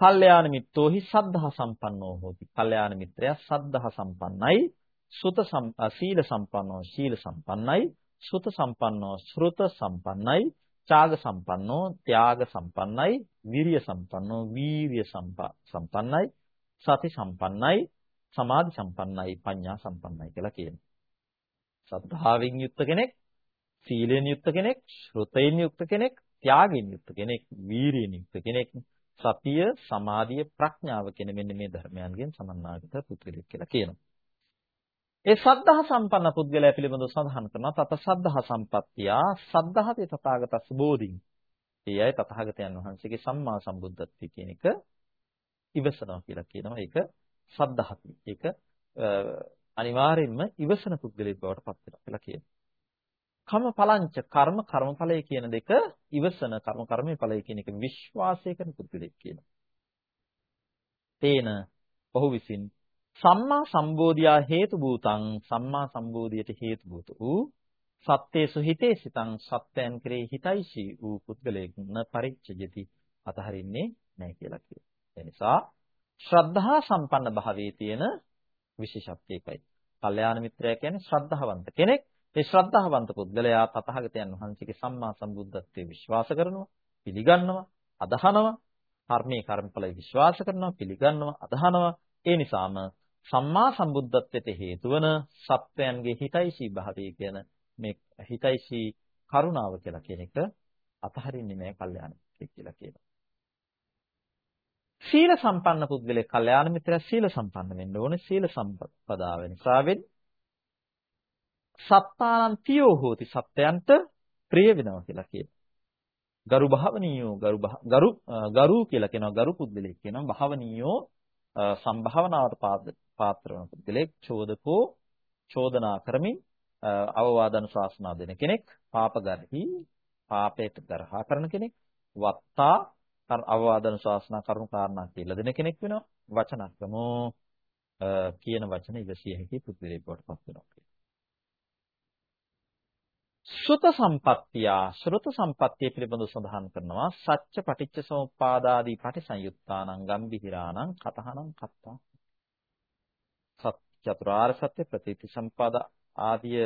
කල්යාණ මිත්‍රෝහි සද්ධා සම්පන්නෝ හෝති. කල්යාණ මිත්‍රයා සද්ධා සම්පන්නයි, සුත සීල සම්පන්නෝ සීල සම්පන්නයි, සුත සම්පන්නෝ ශ්‍රුත සම්පන්නයි, ත්‍යාග සම්පන්නෝ ත්‍යාග සම්පන්නයි, විරිය සම්පන්නෝ වීරිය සම්පන්නයි, සති සම්පන්නයි, සමාධි සම්පන්නයි, පඤ්ඤා සම්පන්නයි කියලා කියනවා. සද්ධාවෙන් යුක්ත කෙනෙක්, සීලයෙන් යුක්ත කෙනෙක්, ශ්‍රුතයෙන් යුක්ත කෙනෙක්, ත්‍යාගයෙන් යුක්ත කෙනෙක්, වීරියෙන් යුක්ත කෙනෙක්, සතිය, සමාධිය, ප්‍රඥාව කියන මෙන්න මේ ධර්මයන්ගෙන් සමන්නාගත පුද්ගලෙක් කියලා කියනවා. ඒ සද්ධා සම්පන්න පුද්ගලයා පිළිබඳව සඳහන් කරනවා තත සද්ධා සම්පත්තියා සද්ධාතේ තථාගතස් බෝධින්. ඒ අය තථාගතයන් වහන්සේගේ සම්මා සම්බුද්ධත්වයේ කියන එක ඉවසනවා කියලා කියනවා. ඒක සද්ධාති. ඒක අනිවාර්යයෙන්ම ඉවසන පුද්ගලයෙක් බවට පත් වෙනවා කියලා කියනවා. කම පලංච කර්ම කර්මඵලය කියන දෙක ඉවසන කර්ම කර්මයේ ඵලය කියන එක විශ්වාසය කරන පුද්ගලයෙක් කියනවා. තේන ඔහු විසින් සම්මා සම්බෝධියා හේතු භූතං සම්මා සම්බෝධියට හේතු භූත වූ සත්‍යේසු හිතේ සිතං සත්‍යයන් කරේ හිතයිශී වූ පුද්ගලයෙක් න පරිච්ඡජති අතහරින්නේ නැහැ කියලා කියනවා. ඒ නිසා ශ්‍රද්ධා සම්පන්න භාවයේ තියෙන විශේෂත්වයකයි. කල්යාණ මිත්‍රයා කියන්නේ ශ්‍රද්ධාවන්ත කෙනෙක්. ඒ ශ්‍රද්ධාවන්ත පුද්ගලයා තථාගතයන් වහන්සේගේ සම්මා සම්බුද්ධත්වයේ විශ්වාස කරනවා, පිළිගන්නවා, අදහනවා. කර්මයේ කර්මඵලයි විශ්වාස කරනවා, පිළිගන්නවා, අදහනවා. ඒ නිසාම සම්මා සම්බුද්ධත්වයට හේතු වන සත්වයන්ගේ හිතයිසී භාවය කියන මේ හිතයිසී කරුණාව කියලා කියන එක අතහරින්නේ නැහැ කල්යාණ මිත්‍රෙක් කියලා කියනවා. සීල සම්පන්න පුද්ගලෙක් කල්යාණ මිත්‍රයා සීල සම්පන්න වෙන්න ඕනේ සීල සම්පදාව නිසාවෙන් සත්තානං පියෝ හෝති සත්‍යයන්ට ප්‍රිය වෙනවා කියලා කියනවා. ගරු භාවනීයෝ ගරු ගරු ගරු කියලා කියනවා ගරු පුද්ගලෙක් කියනවා භාවනීයෝ සම්භාවනාවට පාත්‍ර වන පුද්ගලෙක් චෝදකෝ චෝදනා කරමින් අවවාද අනුශාසනා දෙන කෙනෙක් පාපගරහි පාපයට ගරහා කරන කෙනෙක් වත්තා අවවාද අනුශාසනා කරුණු කාරණා කියලා දෙන කෙනෙක් වෙනවා. වචනක්‍රමෝ කියන වචන ඉවසිය හැකි පුද්ගලයෙක් බවට පත් වෙනවා ශ්‍රුත සම්පත්තිය ශ්‍රුත සම්පත්තිය පිළිබඳව සඳහන් කරනවා සච්ච පටිච්ච සමුප්පාදාදී පටිසංයුත්තානං ගම්බිහිරාණං කතහනං කත්තා. චතුරාර්ය සත්‍ය ප්‍රතිති සම්පාද ආදිය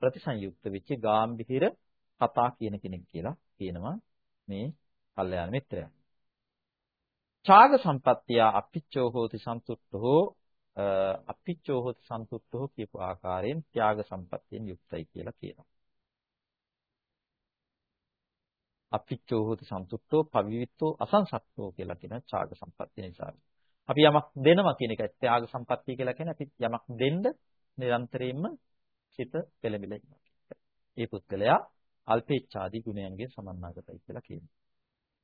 ප්‍රතිසංයුක්ත වෙච්ච ගාම්භීර කතා කියන කෙනෙක් කියලා කියනවා මේ කල්යාණ මිත්‍රයා. ඡාග සම්පත්තිය අපිච්චෝ හෝති සන්තුට්ඨෝ අපිච්චෝ හොත් සන්තුට්ඨෝ කියපු ආකාරයෙන් ත්‍යාග සම්පත්තියෙන් යුක්තයි කියලා කියනවා. අපිච්චෝ හොත් සන්තුට්ඨෝ පවිවිත්තෝ අසංසක්තෝ කියලා කියන ත්‍යාග සම්පත්තිය නිසා. අපි යමක් දෙනවා කියන එකයි ත්‍යාග සම්පත්තිය කියලා කියන්නේ අපි යමක් දෙන්න නිරන්තරයෙන්ම සිත පෙළඹිලා ඉන්නවා. ඒ පුද්ගලයා අල්පේච්ඡාදී ගුණයන්ගෙන් සමන්නාගතයි කියලා කියනවා.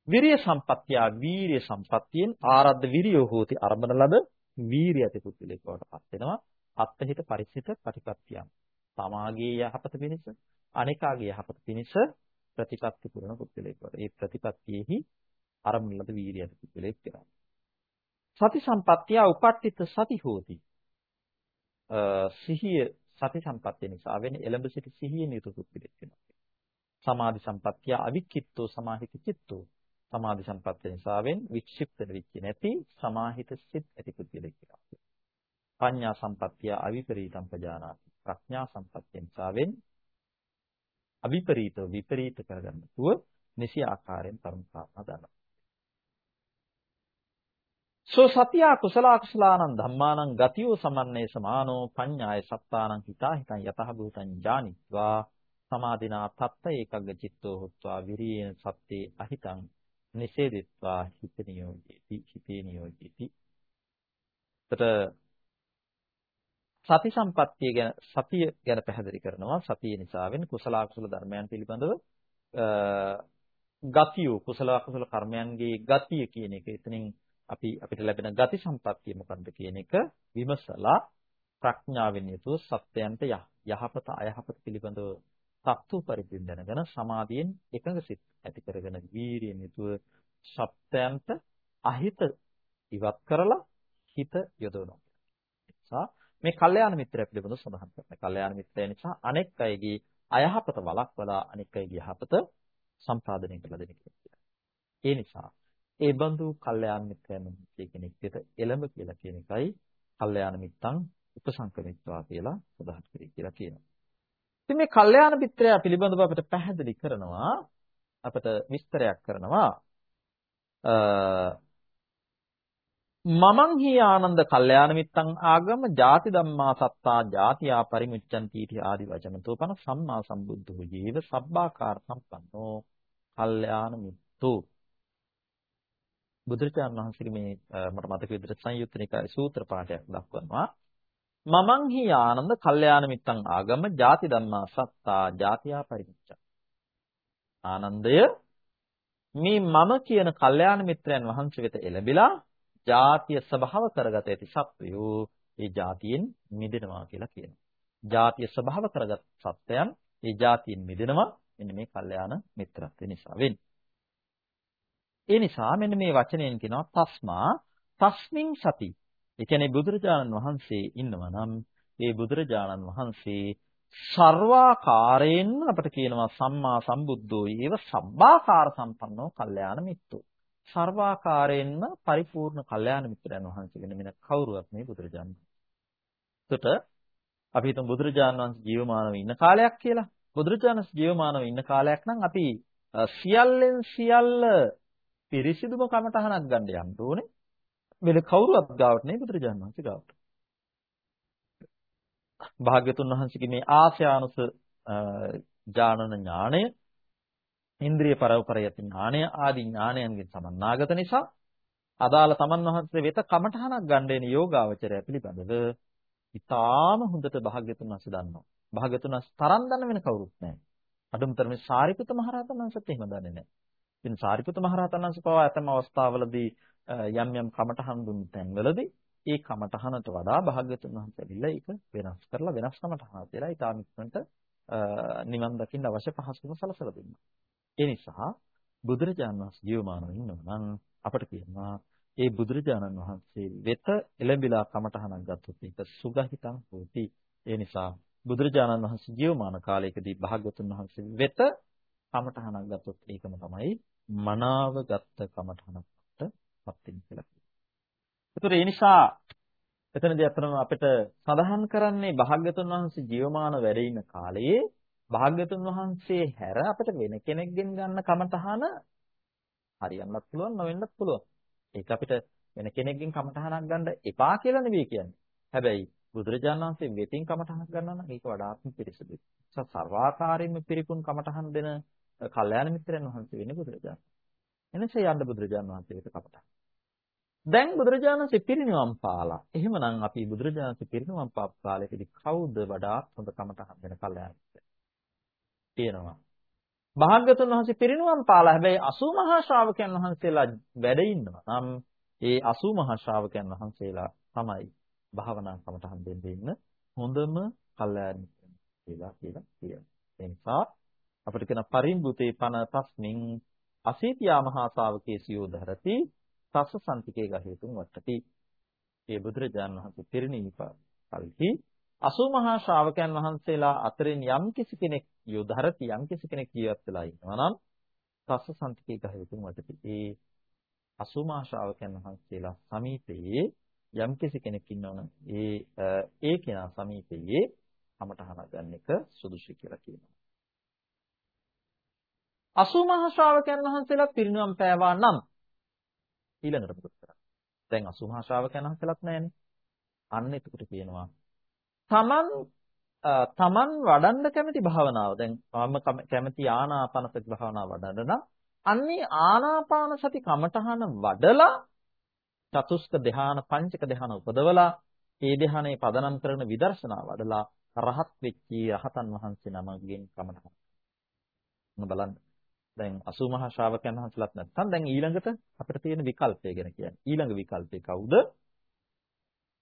විරිය සම්පත්තිය වීරිය සම්පත්තියෙන් ආරද්ධ විරියෝ හෝති අරබන ලද වීරිය ඇති පුද්ගලෙක් බවට පත් වෙනවා. අත්හිත පරිසිත ප්‍රතිපත්තියම්. තමාගේ යහපත පිණිස අනිකාගේ යහපත පිණිස ප්‍රතිපත්ති පුරන පුද්ගලෙක් බවට. ඒ ප්‍රතිපත්තියෙහි අරමුණ ලද වීරිය ඇති පුද්ගලෙක් වෙනවා. සති සම්පත්තිය උපට්ඨිත සති හෝති. සිහිය සති සම්පත්තිය නිසා වෙන්නේ එළඹ සිටි සිහියෙන් යුතු පුද්ගලෙක් වෙනවා. සමාධි සම්පත්තිය අවික්කිත්තෝ සමාහිත චිත්තෝ සමාධි සම්පත්තිය නිසාවෙන් වික්ෂිප්ත වෙච්ච නැති සමාහිත සිත් ඇති පුද්ගලෙක් කියලා. පඤ්ඤා සම්පත්තිය අවිපරීතම් පජානාති. ප්‍රඥා සම්පත්තිය නිසාවෙන් අවිපරීත විපරීත කරගන්න තුව නිසි ආකාරයෙන් කරුණු කාරණා දන්නවා. සෝ සතිය කුසල කුසලානං ධම්මානං ගතියෝ සමන්නේ සමානෝ පඤ්ඤාය සත්තානං හිතා හිතං යතහ භූතං ඥානිත්වා සමාදිනා තත්ත ඒකග්ග චිත්තෝ හොත්වා විරියේන සත්තේ අහිතං නිෂේධිත්වා හිත නියෝජේති හිතේ නියෝජේති. එතකොට සති සම්පත්තිය ගැන සතිය ගැන පැහැදිලි කරනවා සතිය නිසාවෙන් කුසල අකුසල ධර්මයන් පිළිබඳව ගතිය කුසල අකුසල කර්මයන්ගේ ගතිය කියන එක එතනින් අපි අපිට ලැබෙන ගති සම්පත්තිය මොකක්ද කියන එක විමසලා ප්‍රඥාවෙන් යුතුව සත්‍යයන්ට යහපත අයහපත පිළිබඳව තත්තු පරිපින් දැනගෙන සමාධියෙන් එකඟ සිත් ඇති කරගෙන වීරියෙන් යුතුව සත්‍යයන්ට අහිත ඉවත් කරලා හිත යොදවනවා. නිසා මේ කල්යාණ මිත්‍රය පිළිබඳව සඳහන් කරනවා. කල්යාණ මිත්‍රය නිසා අනෙක් අයගේ අයහපත වළක්වලා අනෙක් අයගේ යහපත සම්පාදනය කළ දෙන කෙනෙක්. ඒ නිසා ඒ බඳු කල්යාණ මිත්‍රයන් වහන්සේ කෙනෙක් විදිහට එළඹ කියලා කියන එකයි කල්යාණ මිත්තන් උපසංකමිත්වා කියලා සඳහන් කරේ කියලා කියනවා. ඉතින් මේ කල්යාණ මිත්‍රයා පිළිබඳව අපිට පැහැදිලි කරනවා අපිට විස්තරයක් කරනවා මමං හි ආනන්ද කල්යාණ මිත්තං ආගම ಜಾති ධම්මා සත්තා ಜಾතියා පරිමුච්ඡන්ති इति ආදි වචනතෝ පන සම්මා සම්බුද්ධෝ ජීව සබ්බාකාර සම්පන්නෝ කල්යාණ මිත්තෝ බුදුරජාණන් වහන්සේ මේ මට මතක විදිහට සංයුත්ත නිකායේ සූත්‍ර පාඨයක් දක්වනවා. මමං හි ආනන්ද කල්යාණ මිත්තං ආගම ಜಾති ධම්මා සත්තා ಜಾතියා පරිච්ඡ. ආනන්දය මේ මම කියන කල්යාණ මිත්‍රයන් වහන්සේ වෙත එළඹිලා ಜಾතිය ස්වභාව කරගත ඇති සත්වයෝ ඒ ಜಾතියෙන් මිදෙනවා කියලා කියනවා. ಜಾතිය ස්වභාව කරගත් සත්වයන් ඒ ಜಾතියෙන් මිදෙනවා මෙන්න මේ කල්යාණ මිත්‍රත්ව නිසා වෙන්නේ. ඒ නිසා මෙන්න මේ වචනයෙන් කියනවා තස්මා තස්මින් සති ඒ කියන්නේ බුදුරජාණන් වහන්සේ ඉන්නවා නම් ඒ බුදුරජාණන් වහන්සේ සර්වාකාරයෙන්ම අපිට කියනවා සම්මා සම්බුද්ධෝ ඒව සබ්බාකාර සම්පන්නෝ කල්යාණ මිත්‍රෝ. සර්වාකාරයෙන්ම පරිපූර්ණ කල්යාණ මිත්‍රයන් වහන්සේ වෙන මෙන්න කවුරුවත් මේ බුදුරජාණන් එතකොට අපි හිතමු බුදුරජාණන් වහන්සේ ජීවමානව ඉන්න කාලයක් කියලා. බුදුරජාණන් ජීවමානව ඉන්න කාලයක් නම් අපි සියල්ලෙන් සියල්ල පිරිසිදුම කමටහනක් ගන්න යන්න ඕනේ. වෙන කවුරුවත් ගාවට නෙවෙයි බුදුරජාණන් වහන්සේ ගාවට. භාග්‍යතුන් වහන්සේගේ මේ ආශ්‍යානුස ඥානන ඥාණය ඉන්ද්‍රිය පරවපරයති ඥාණය ආදී ඥානයන්ගෙන් සමන්නාගත නිසා අදාළ තමන් වහන්සේ වෙත කමඨහනක් ගන්න දෙන යෝගාවචරය පිළිබඳව ඉතාම හොඳට භාග්‍යතුන් වහන්සේ දන්නවා. භාග්‍යතුන් වහන්සේ තරම් දන්න වෙන කවුරුත් නැහැ. අඩුමතර මේ සාරිපුත මහරහතන් වහන්සේත් එහෙම දන්නේ නැහැ. ඉතින් සාරිපුත මහරහතන් වහන්සේ පවා ඇතම අවස්ථාවලදී යම් යම් කමඨහන් දුන් තැන්වලදී ඒ කමඨහනට වඩා භාග්‍යතුන් වහන්සේ ඇවිල්ලා ඒක වෙනස් කරලා වෙනස් කමඨහනක් දෙලා ඊටාම ඉක්මනට නිවන් දකින්න අවශ්‍ය පහසුකම සලසලා දුන්නා. ඒ නිසා බුදුරජාණන් වහන්සේ ජීවමානව ඉන්නවා නම් අපට කියනවා ඒ බුදුරජාණන් වහන්සේ වෙත එළඹිලා කමඨහනක් ගත්තොත් ඒක සුගහිතං හෝති. ඒ නිසා බුදුරජාණන් වහන්සේ ජීවමාන කාලයකදී භාග්‍යවතුන් වහන්සේ වෙත කමඨහනක් ගත්තොත් ඒකම තමයි මනාව ගත්ත කමඨහනකට පත් වෙන කියලා. ඒතර ඒ නිසා එතනදී අතරම අපිට සඳහන් කරන්නේ භාග්‍යතුන් වහන්සේ ජීවමාන වැඩ ඉන්න කාලයේ භාග්‍යතුන් වහන්සේ හැර අපිට වෙන කෙනෙක්ගෙන් ගන්න කමඨහන හරියන්නත් පුළුවන් නොවෙන්නත් පුළුවන්. ඒක අපිට වෙන කෙනෙක්ගෙන් කමඨහනක් ගන්න එපා කියලා නෙවෙයි කියන්නේ. හැබැයි බුදුරජාණන් වහන්සේ වෙතින් කමඨහනක් ගන්නවා නම් ඒක වඩාත්ම පිරිසිදුයි. ඒක සර්වාකාරයෙන්ම පිරිපුන් කමඨහන් දෙන කල්යාණ මිත්‍රයන් වහන්සේ වෙන්නේ බුදුරජාණන්. එනිසා යන්න බුදුරජාණන් වහන්සේ වෙත කමඨහන්. දැන් බුදුරජාණන්සේ පිරිනිවන් පාලා. එහෙමනම් අපි බුදුරජාණන්සේ පිරිනිවන් පාපු කාලෙකදී කවුද වඩාත් හොඳ කමටහන් දෙන කල්යාණ තියෙනවා. භාග්‍යතුන් වහන්සේ පිරිනිවන් පාලා. හැබැයි 80 මහා ශ්‍රාවකයන් වහන්සේලා වැඩ ඉන්නවා. නම් ඒ 80 මහා ශ්‍රාවකයන් වහන්සේලා තමයි භාවනා කමටහන් දෙන්න ඉන්න හොඳම කල්යාණ මිත්‍රයලා කියලා කියනවා. ඒ නිසා අපිට කියන පරිම්බුතේ පන තස්මින් අසීතියා මහා ශාවකේ සියෝ ධරති තස්ස සම්තිකේ ගහේතුන් වට්ටති. ඒ බුදුරජාණන් වහන්සේ පිරිණිවිප කල්හි 80 මහා ශ්‍රාවකයන් වහන්සේලා අතරින් යම් කිසි කෙනෙක් යොදහරති යම් කිසි කෙනෙක් ජීවත් වෙලා ඉන්නවා නම් තස්ස සම්තිකේ ගහේතුන් වට්ටති. ඒ 80 මහා ශ්‍රාවකයන් වහන්සේලා සමීපයේ යම් කිසි කෙනෙක් ඉන්නවනම් ඒ ඒ කෙනා සමීපයේ කමඨහන ගන්න එක සුදුසුයි කියලා කියනවා. 80 මහා ශ්‍රාවකයන් වහන්සේලා පිරිනුවම් පෑවා නම් ඊළඟට මොකද කරන්නේ? දැන් අසුමහා ශ්‍රාවකයන් වහන්සේලාත් නැහැනේ. අන්න එතකොට කියනවා තමන් තමන් වඩන්න කැමති භාවනාව. දැන් මම කැමති ආනාපාන සති භාවනාව වඩන්න නම් අන්නේ ආනාපාන සති කමඨහන වඩලා චතුස්ක ධ්‍යාන පංචක ධ්‍යාන උපදවලා ඒ ධ්‍යානයේ පදනම් කරන විදර්ශනා වඩලා රහත් වෙච්චි රහතන් වහන්සේ නමගෙන් කමඨහන බලන්න දැන් 80 මහා ශ්‍රාවකයන් වහන්සේලාත් නැත්නම් දැන් ඊළඟට අපිට තියෙන විකල්පය ගැන කියන්නේ. ඊළඟ විකල්පේ කවුද?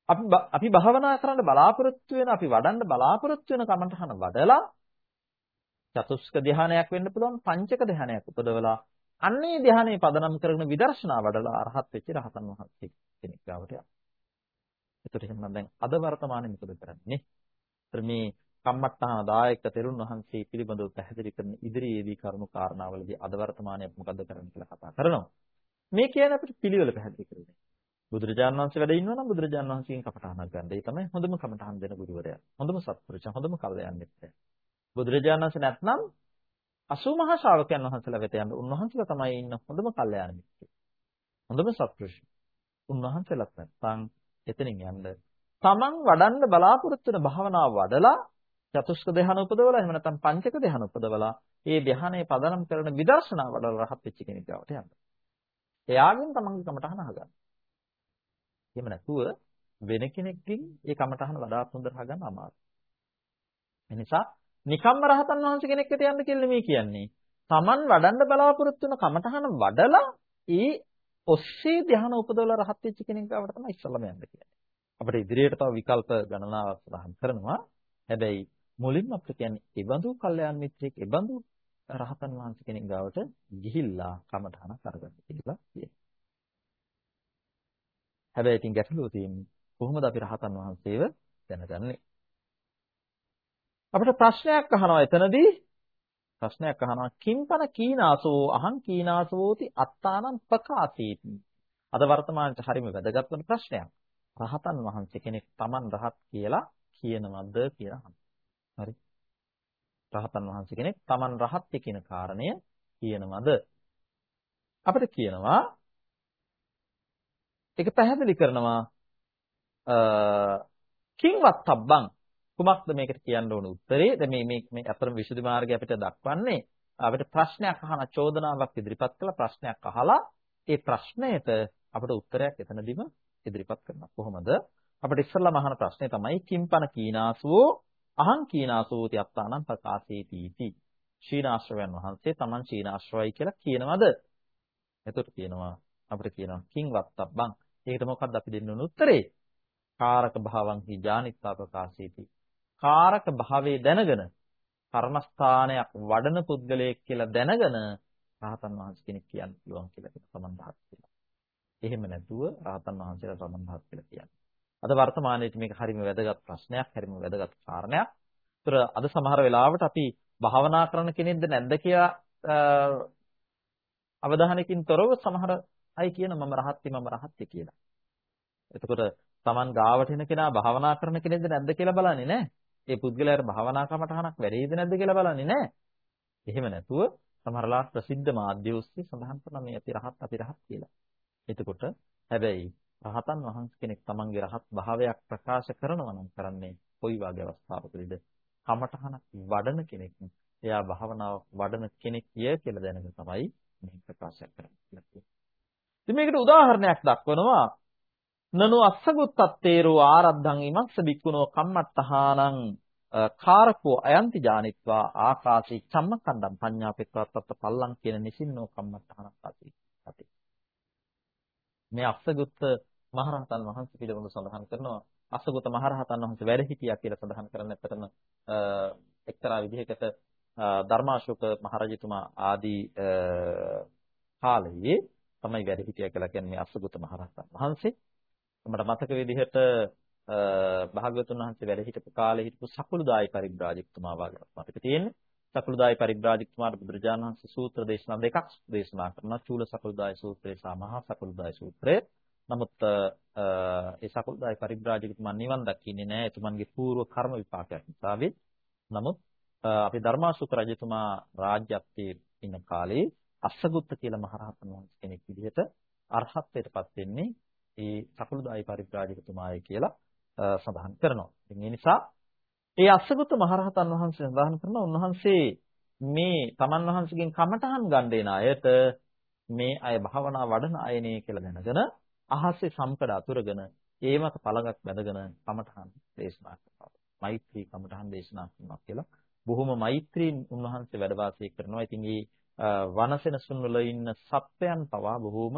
අපි අපි භාවනා කරන්න බලාපොරොත්තු වෙන අපි වඩන්න බලාපොරොත්තු වෙන කමඨහන වඩලා චතුස්ක ධානයක් වෙන්න පුළුවන් පංචක ධානයක් උපදවලා අන්නේ ධානයේ පදනම් කරගෙන විදර්ශනා වඩලා අරහත් වෙච්ච රහතන් වහන්සේ කෙනෙක් ගාවට යනවා. ඒතර එහෙනම් දැන් අද වර්තමානයේ මොකද කරන්නේ? මේ කම්මට්ටහන දායක තෙරුන් වහන්සේ පිළිබඳව පැහැදිලි කරන ඉදිරියේදී කරුණු කාරණාවලදී අද වර්තමානයේ මොකද්ද කරන්න කියලා කතා කරනවා. මේ කියන්නේ අපිට පිළිවෙල පැහැදිලි කරන්නේ. බුදුරජාණන් වහන්සේ වැඩ ඉන්නවා නම් බුදුරජාණන් වහන්සේගෙන් කමඨහනක් ගන්න. ඒ තමයි හොඳම කමඨහන් දෙන ගුරුවරයා. හොඳම සත්පුරුෂයා, හොඳම කල්යන් මිත්‍රයා. බුදුරජාණන් වහන්සේ නැත්නම් 80 මහා ශ්‍රාවකයන් වහන්සේලා වෙත යන උන්වහන්සේලා තමයි ඉන්න හොඳම කල්යන් මිත්‍රයා. හොඳම සත්පුරුෂයා. උන්වහන්සේලාත් නැත්නම් එතනින් යන්න තමන් වඩන්න බලාපොරොත්තු වෙන භාවනාව වඩලා චතුස්ක ධ්‍යාන උපදවලා එහෙම නැත්නම් පංචක ධ්‍යාන උපදවලා ඒ ධ්‍යානයේ පදනම් කරන විදර්ශනා වඩලා රහත් වෙච්ච කෙනෙක් ගාවට යන්න. එයාගෙන් තමන්ගේ කමටහන අහගන්න. එහෙම නැතුව වෙන කෙනෙක්ගෙන් ඒ කමටහන වඩාත් හොඳට අහගන්න අමාරුයි. ඒ නිසා නිකම්ම රහතන් වහන්සේ කෙනෙක් වෙත යන්න කියලා මේ කියන්නේ. තමන් වඩන්න බලාපොරොත්තු වෙන කමටහන වඩලා ඒ ඔස්සේ ධ්‍යාන උපදවලා රහත් වෙච්ච කෙනෙක් ගාවට තමයි ඉස්සල්ලාම යන්න කියන්නේ. අපිට ඉදිරියට තව විකල්ප ගණනාවක් සඳහන් කරනවා. හැබැයි මුලින්ම අපිට කියන්නේ ඒබඳු කල්යාණ මිත්‍රයෙක් ඒබඳු රහතන් වහන්සේ කෙනෙක් ගාවට ගිහිල්ලා කමඨහනක් අරගන්න කියලා කියනවා. හැබැයි ඉතින් ගැටලුව තියෙන්නේ කොහොමද අපි රහතන් වහන්සේව දැනගන්නේ? අපිට ප්‍රශ්නයක් අහනවා එතනදී ප්‍රශ්නයක් අහනවා කිම්පන කීනාසෝ අහං කීනාසෝති අත්තානම් පකාසීති. අද වර්තමානයේ හරිම වැදගත් වෙන ප්‍රශ්නයක්. රහතන් වහන්සේ කෙනෙක් Taman රහත් කියලා කියනවද කියලා අහනවා. හරි. රහතන් වහන්සේ කෙනෙක් Taman රහත් කියන කාරණය කියනවද? අපිට කියනවා ඒක පැහැදිලි කරනවා කිංවත් තබ්බං කුමක්ද මේකට කියන්න ඕන උත්තරේ දැන් මේ මේ මේ අතරම විසුද්ධි මාර්ගය අපිට දක්වන්නේ අපිට ප්‍රශ්නයක් අහන චෝදනාවක් ඉදිරිපත් කළා ප්‍රශ්නයක් අහලා ඒ ප්‍රශ්නයට අපිට උත්තරයක් එතනදිම ඉදිරිපත් කරනවා කොහොමද අපිට ඉස්සල්ලාම අහන ප්‍රශ්නේ තමයි කිම්පන කීනාසුෝ අහං කීනාසෝති අත්තානම් ප්‍රකාශේති ශීනාශ්‍රවයන් වහන්සේ Taman ශීනාශ්‍රවයි කියලා කියනවද? එතකොට කියනවා අපිට කියනවා කිං වත්තබ්බං ඒකට මොකක්ද අපි දෙන්න උන උත්තරේ? කාරක භාවං හි ජානිත්වා ප්‍රකාශේති. කාරක භාවයේ දැනගෙන කර්මස්ථානයක් වඩන පුද්ගලයෙක් කියලා දැනගෙන රහතන් වහන්සේ කෙනෙක් කියන්න පුළුවන් කියලා කියන සමන්දහත් කියලා. එහෙම නැතුව රහතන් වහන්සේලා සමන්දහත් කියලා කියන්නේ. අද වර්තමානයේදී මේක හරිම වැදගත් ප්‍රශ්නයක්, හරිම වැදගත් කාරණයක්. ඒතර අද සමහර වෙලාවට අපි භාවනා කරන කෙනෙක්ද නැද්ද කියලා අවධානයකින් තොරව සමහර අය කියන මම රහත්ති මම රහත්ති කියලා. එතකොට Taman ගාවට එන කෙනා භාවනා කරන කෙනෙක්ද නැද්ද කියලා බලන්නේ නැහැ. ඒ පුද්ගලයාට භාවනා කමටහනක් වැඩිද නැද්ද කියලා බලන්නේ නැහැ. එහෙම නැතුව සමහරලා ප්‍රසිද්ධ මාධ්‍ය ඔස්සේ සඳහන් කරන මේ අපි රහත් අපි රහත් කියලා. එතකොට හැබැයි රහතන් වහන්සේ කෙනෙක් තමන්ගේ රහත් භාවයක් ප්‍රකාශ කරනවා නම් කරන්නේ කොයි වගේ අවස්ථාවකදීද? කමටහනක් වඩන කෙනෙක්. එයා භාවනාව වඩන කෙනෙක් ය කියලා දැනගෙන තමයි මේ ප්‍රකාශ කරන්නේ. ඉතින් මේකට උදාහරණයක් දක්වනවා නනු අස්සගුත්තත්තේරෝ ආරද්ධං ඉමස්ස බික්කුණෝ කම්මත්තහානං කාරකෝ අයන්ති ජානිත්වා ආකාශී චම්මකණ්ඩම් පඤ්ඤාපෙත්වත්තත් පල්ලං කියන නිසින්නෝ කම්මත්තහනක් ඇති. මේ අස්සගුත්ත මහරහතන් වහන්සේ පිළිබඳව සඳහන් කරනවා අස්සගුත්ත මහරහතන් වහන්සේ වැඩ හිටියා කියලා සඳහන් කරන්නේ ඇත්තටම එක්තරා විදිහකට ධර්මාශෝක මහරජතුමා ආදී කාලයේ තමයි වැඩ හිටියා කියලා කියන්නේ අස්සගුත්ත මහරහතන් වහන්සේ. මට මතක විදිහට භාග්‍යවතුන් වහන්සේ වැඩ හිටපු කාලේ හිටපු සකුළුදායි පරිබ්‍රාජකතුමා වගේ අපිට තියෙන්නේ. සකුළුදායි පරිබ්‍රාජකතුමාට බුදුරජාණන් වහන්සේ සූත්‍ර දේශනා දෙකක් දේශනා කරනවා. චූල සකුළුදායි සූත්‍රය සහ මහා සකුළුදායි සූත්‍රය. නමුත් ඒ සකුළුදායි පරිබ්‍රාජකතුමා නිවන් දකින්නේ නැහැ. එතුමන්ගේ పూర్ව කර්ම විපාකයක් නිසා නමුත් අපි ධර්මාශෝක රජතුමා රාජ්‍යත්වයේ ඉන්න කාලේ අස්සගුත්ත කියලා මහරහතන් වහන්සේ කෙනෙක් විදිහට අරහත්ත්වයටපත් වෙන්නේ ඒ සකලුදායි පරිබ්‍රාජකතුමායි කියලා සඳහන් කරනවා. ඉතින් ඒ නිසා ඒ අස්සගත මහරහතන් වහන්සේ සඳහන් කරනවා උන්වහන්සේ මේ තමන් වහන්සේගෙන් කමඨහන් ගන්න එන අයට මේ අය භාවනා වඩන අයනේ කියලා දැනගෙන අහසේ සම්කඩ අතුරගෙන ඒ මත පළගත් බැඳගෙන කමඨහන් දේශනා කරනවා. මෛත්‍රී කමඨහන් දේශනා කරනවා කියලා බොහොම මෛත්‍රීන් උන්වහන්සේ වැඩ වාසය කරනවා. ඉතින් මේ වනසෙනසුන් වල ඉන්න සත්වයන් පවා බොහොම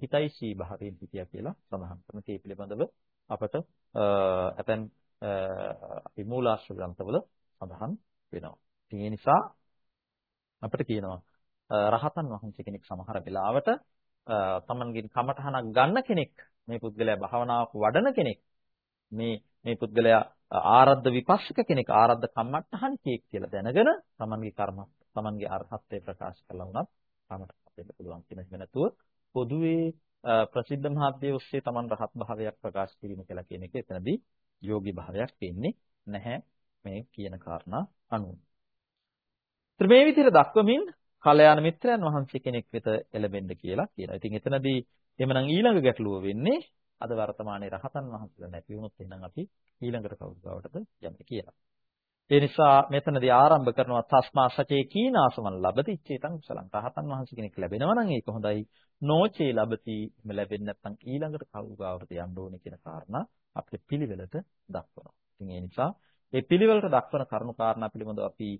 හිතයිසී භාවයෙන් හිටියා කියලා සඳහන් කරන තේ පිළිබඳව අපට ඇතැම් අපි මූලාශ්‍ර ග්‍රන්ථවල සඳහන් වෙනවා. ඉතින් ඒ නිසා අපිට කියනවා රහතන් වහන්සේ කෙනෙක් සමහර වෙලාවට තමන්ගේ කමඨහනක් ගන්න කෙනෙක් මේ පුද්ගලයා භාවනාවක් වඩන කෙනෙක් මේ මේ පුද්ගලයා ආරද්ධ විපස්සක කෙනෙක් ආරද්ධ කම්මට්ටහන් කෙනෙක් කියලා දැනගෙන තමන්ගේ කර්ම තමන්ගේ අරහත්ත්වය ප්‍රකාශ කළා වුණත් කමට දෙන්න පුළුවන් කියන එක නැතුව පොදුවේ ප්‍රසිද්ධ මහත්ය ඔස්සේ Taman රහත් භාවයක් ප්‍රකාශ කිරීම කියලා කියන එක එතනදී යෝගී භාවයක් වෙන්නේ නැහැ මේ කියන කාරණා අනුව. මේ විදිහට දක්වමින් කල්යාණ මිත්‍රයන් වහන්සේ කෙනෙක් වෙත එළඹෙන්න කියලා කියනවා. ඉතින් එතනදී එhmenan ඊළඟ ගැටලුව වෙන්නේ අද වර්තමානයේ රහතන් වහන්සේලා නැති වුණොත් එහෙනම් අපි ඊළඟට කවුරු ගාවටද යන්නේ කියලා. ඒ නිසා මෙතනදී ආරම්භ කරනවා තස්මා සචේ කීනාසමන් ලබති චේතං කුසලං. රහතන් වහන්සේ කෙනෙක් ලැබෙනවා නම් ඒක හොඳයි. නෝචේ ලබති එම ලැබෙන්නේ නැත්නම් ඊළඟට කවුරු ගාවටද යන්න ඕනේ කියන කාරණා අපිට පිළිවෙලට දක්වනවා. ඉතින් ඒ නිසා මේ පිළිවෙලට දක්වන කරුණු කාරණා පිළිබඳව අපි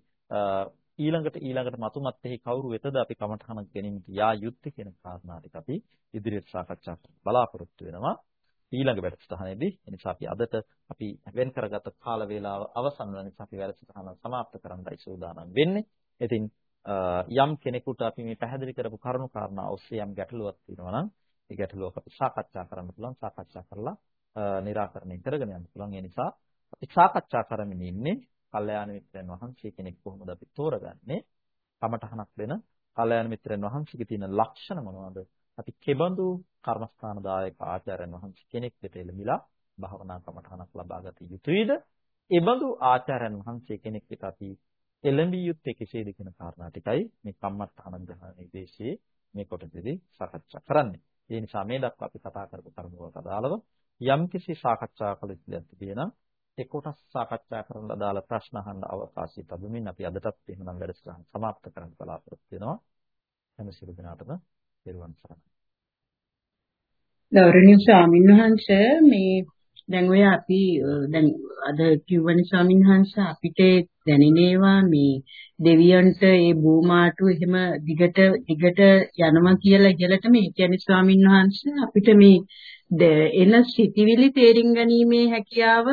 ඊළඟට ඊළඟට මතුමත් එහි කවුරු වෙතද අපි කමඨහන ගැනීමට යා යුත්තේ කියන කාරණා ටික අපි ඉදිරියට සාකච්ඡා බලාපොරොත්තු වෙනවා. ඊළඟ වැඩසටහනේදී එනිසා අපි අදට අපි වෙන් කරගත් කාල වේලාව අවසන් වෙන නිසා අපි වැඩසටහන સમાප්ත කරන්නයි සූදානම් වෙන්නේ. ඉතින් යම් කෙනෙකුට අපි මේ පැහැදිලි කරපු කරුණු කාරණා ඔස්සේ යම් ගැටලුවක් තියෙනවා නම් ඒ ගැටලුවක අපි සාකච්ඡා කරන්න පුළුවන්. සාකච්ඡා කරලා निराකරණය කරගෙන යන්න පුළුවන්. ඒ නිසා අපි සාකච්ඡා කරමින් ඉන්නේ කල්යාණ මිත්‍රයන් වහන්සේ කෙනෙක් කොහොමද අපි තෝරගන්නේ? කමඨහනක් දෙන කල්යාණ මිත්‍රයන් වහන්සේගේ තියෙන ලක්ෂණ මොනවද? අපි කෙබඳු කර්මස්ථාන දායක ආචාර්යන් වහන්සේ කෙනෙක් වෙත එළඹිලා භාවනා කමඨහනක් ලබා ගත යුතුයිද? එබඳු ආචාර්යන් වහන්සේ කෙනෙක් වෙත අපි එළඹිය යුත්තේ කෙසේද කියන කාරණා ටිකයි මේ කම්මඨහන ධ්‍යානයේ දේශයේ මේ කොටසේදී සාකච්ඡා කරන්නේ. ඒ නිසා මේ දක්වා අපි කතා කරපු කරුණු වලට අදාළව යම්කිසි සාකච්ඡා කළ යුතුයක් තිබෙනවා ඒ කොටස් සාකච්ඡා කරන්න අදාළ ප්‍රශ්න අහන්න අවකාශය ලැබෙමින් අපි අදටත් එහෙමනම් වැඩසටහන સમાප්ත කරන්න බලාපොරොත්තු වෙනවා. හැම සිළු දිනාටම පෙරවන් සරණයි. ගෞරවනීය ස්වාමීන් වහන්සේ මේ දැන් ඔය අපි දැන් අද කිව්වනි ස්වාමීන් වහන්සේ අපිට දැනෙනේවා මේ දෙවියන්ට ඒ භූමාටු එහෙම දිගට දිගට යනවා කියලා ඉහළට මේ කියන්නේ ස්වාමීන් වහන්සේ අපිට මේ එන සිටිවිලි තේරින් ගැනීමේ හැකියාව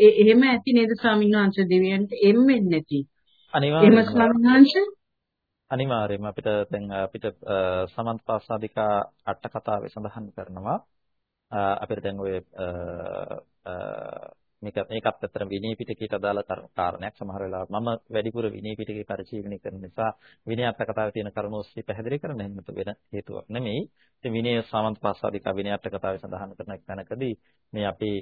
එහෙම ඇති නේද ස්වාමීන් වහන්සේ දෙවියන්ට? එම්මෙන්නේ නැති. අනිවාර්යයෙන්ම. එහෙම ස්වාමීන් වහන්සේ? අනිවාර්යයෙන්ම අපිට දැන් අපිට සමන්තපාසාදිකා අට කතාවේ සඳහන් කරනවා. අපිට දැන් ඔය මේක මේකත් ඇත්තටම විනය පිටකයට අදාළ කාරණයක් සමහර වෙලාවට මම වැඩිපුර විනය පිටකේ පරිශීලනය කරන නිසා විනය අට කතාවේ තියෙන කරුණු ඔස්සේ පැහැදිලි කරන්න හැමත වෙන හේතුවක් නෙමෙයි. ඉතින් විනය සමන්ත පාසාදික විනය අට කතාවේ සඳහන් කරන තැනකදී මේ අපේ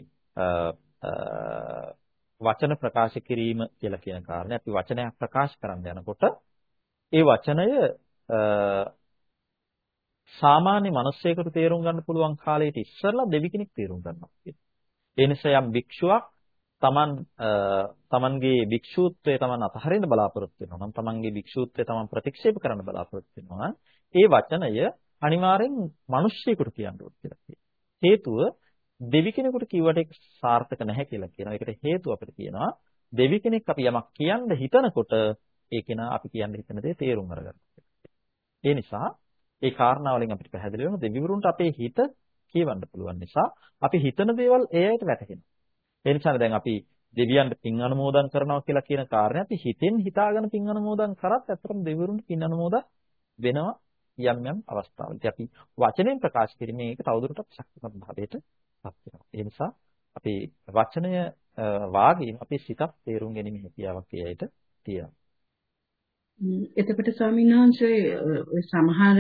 වචන ප්‍රකාශ කිරීම කියලා කියන කාරණේ අපි වචනයක් ප්‍රකාශ කරන්න යනකොට ඒ වචනය සාමාන්‍ය මිනිස්සෙකුට තේරුම් ගන්න පුළුවන් කාලයට ඉස්සරලා දෙවි කෙනෙක් තේරුම් ගන්නවා කියන්නේ. ඒ නිසා යම් භික්ෂුවක් තමන් තමන්ගේ භික්ෂූත්වය තමන් අතහරින්න බලාපොරොත්තු වෙනවා නම් තමන්ගේ භික්ෂූත්වය තමන් ප්‍රතික්ෂේප කරන්න බලාපොරොත්තු වෙනවා ඒ වචනය අනිවාර්යෙන් මිනිස්සෙකුට කියන්න ඕනේ කියලා හේතුව දෙවි කෙනෙකුට කිව්වට ඒක සාර්ථක නැහැ කියලා කියනවා. ඒකට හේතුව අපිට කියනවා දෙවි කෙනෙක් අපි යමක් කියන්න හිතනකොට ඒ කෙනා අපි කියන්න හිතන දේ තේරුම් අරගන්නවා. ඒ නිසා ඒ කාරණාවලින් අපිට පැහැදිලි වෙනවා දෙවිවරුන්ට අපේ හිත කියවන්න පුළුවන් නිසා අපි හිතන දේවල් ඒ අයට වැටහෙනවා. ඒ නිසා දැන් අපි දෙවියන්ට පින් අනුමෝදන් කරනවා කියලා කියන කාරණේ අපි හිතෙන් හිතාගෙන පින් අනුමෝදන් කරත් ඇත්තටම දෙවිවරුන්ට පින් අනුමෝදන් වෙනවා යම් යම් අවස්ථාවල. ඉතින් අපි වචනෙන් ප්‍රකාශ කිරීමේ ඒක තවදුරටත් ශක්තිමත් භාවයට පත් වෙනවා. ඒ නිසා අපි වචනය වාගේම අපේ සිතත් තේරුම් ගැනීම හැකියාවක් ඒ අයට තියෙනවා. එතකොට ස්වාමීන් වහන්සේ සමහර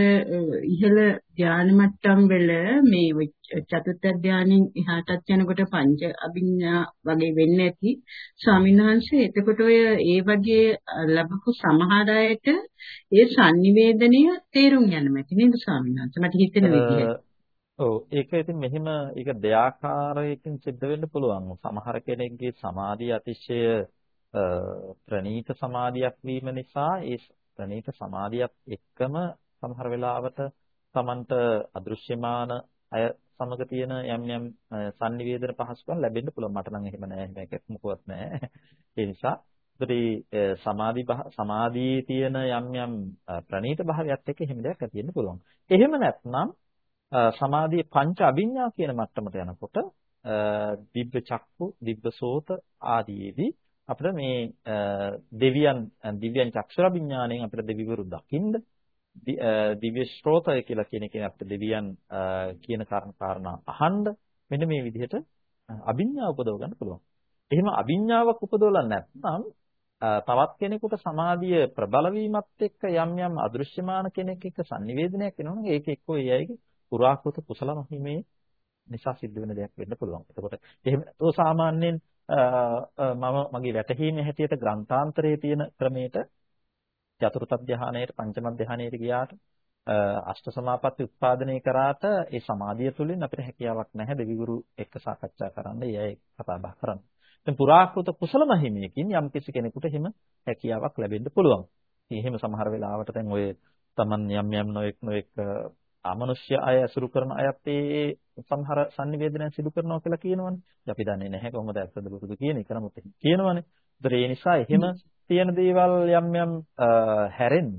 ඉහළ ධානය මට්ටම් වල මේ චතුත්ථ ධානයෙන් එහාටත් යනකොට පංච අභිඥා වගේ වෙන්නේ නැති ස්වාමීන් වහන්සේ එතකොට ඔය ඒ වගේ ලැබපු සමහර අයට ඒ sannivedanaya තේරුම් යන්න මැති නේද ස්වාමීන් වහන්සේ? මට හිතෙන විදිහට. ඔව්. ඒක ඉතින් මෙහෙම ඒක දෙආකාරයකින් සිද්ධ වෙන්න පුළුවන්. සමහර කෙනෙක්ගේ සමාධිය අතිශය ප්‍රනීත සමාධියක් වීම නිසා ඒ ප්‍රනීත සමාධියත් එක්කම සමහර වෙලාවට Tamanට අදෘශ්‍යමාන අය සමග තියෙන යම් යම් sannivedana පහසුකම් ලැබෙන්න පුළුවන්. මට නම් එහෙම නෑ. එහෙම එකක් මොකවත් නෑ. ඒ නිසා ඒකට සමාධි සමාධියේ තියෙන යම් යම් ප්‍රනීත භාවයත් එක්ක එහෙම දෙයක් ඇති වෙන්න පුළුවන්. එහෙම නැත්නම් සමාධියේ පංච අභිඥා කියන මට්ටමට යනකොට දිබ්බ චක්කු දිබ්බ සෝත ආදීදී අපිට මේ දෙවියන් දිව්‍යන් චක්ෂර විඥාණයෙන් අපිට දෙවිවරු දකින්න දිව්‍ය ශ්‍රෝතය කියලා කියන එකෙන් අපිට දෙවියන් කියන කාරණා අහන්න මෙන්න මේ විදිහට අභිඥාව උපදව ගන්න පුළුවන්. එහෙම අභිඥාවක් උපදවලා නැත්නම් තවත් කෙනෙකුට සමාධිය ප්‍රබල වීමත් එක්ක යම් යම් අදෘශ්‍යමාන කෙනෙක් එක්ක sannivedanayak වෙනවනම් ඒක එක්කෝ ඒ අයගේ පුරාකෘත කුසල මහිමේ නිසා සිද්ධ වෙන දෙයක් වෙන්න පුළුවන්. එතකොට එහෙම તો සාමාන්‍යයෙන් මම මගේ වැටහීමේ හැටියට ග්‍රන්ථාන්තරයේ තියෙන ක්‍රමයට චතුර්ථ ධානයේට පංචම ධානයේට ගියාට අෂ්ට සමාපatti උත්පාදනය කරාට ඒ සමාධිය තුළින් අපිට හැකියාවක් නැහැ දෙවිගුරු එක්ක සාකච්ඡා කරන්න, එයයි කතා බහ කරන්න. දැන් පුරාකෘත කුසල මහිමයකින් යම් කිසි කෙනෙකුට එහෙම හැකියාවක් ලැබෙන්න පුළුවන්. ඉතින් එහෙම සමහර වෙලාවට දැන් ඔය Taman යම් යම් නොඑක් නොඑක් අමනුෂ්‍ය අය අසුරු කරන අයත් ඒ සමහර sannivedanayan සිදු කරනවා කියලා කියනවනේ. අපි දන්නේ නැහැ කොහොමද ඇත්තද බුදුද කියන එක නමුත් කියනවනේ. ඒතර ඒ නිසා එහෙම තියෙන දේවල් යම් යම් හැරෙන්න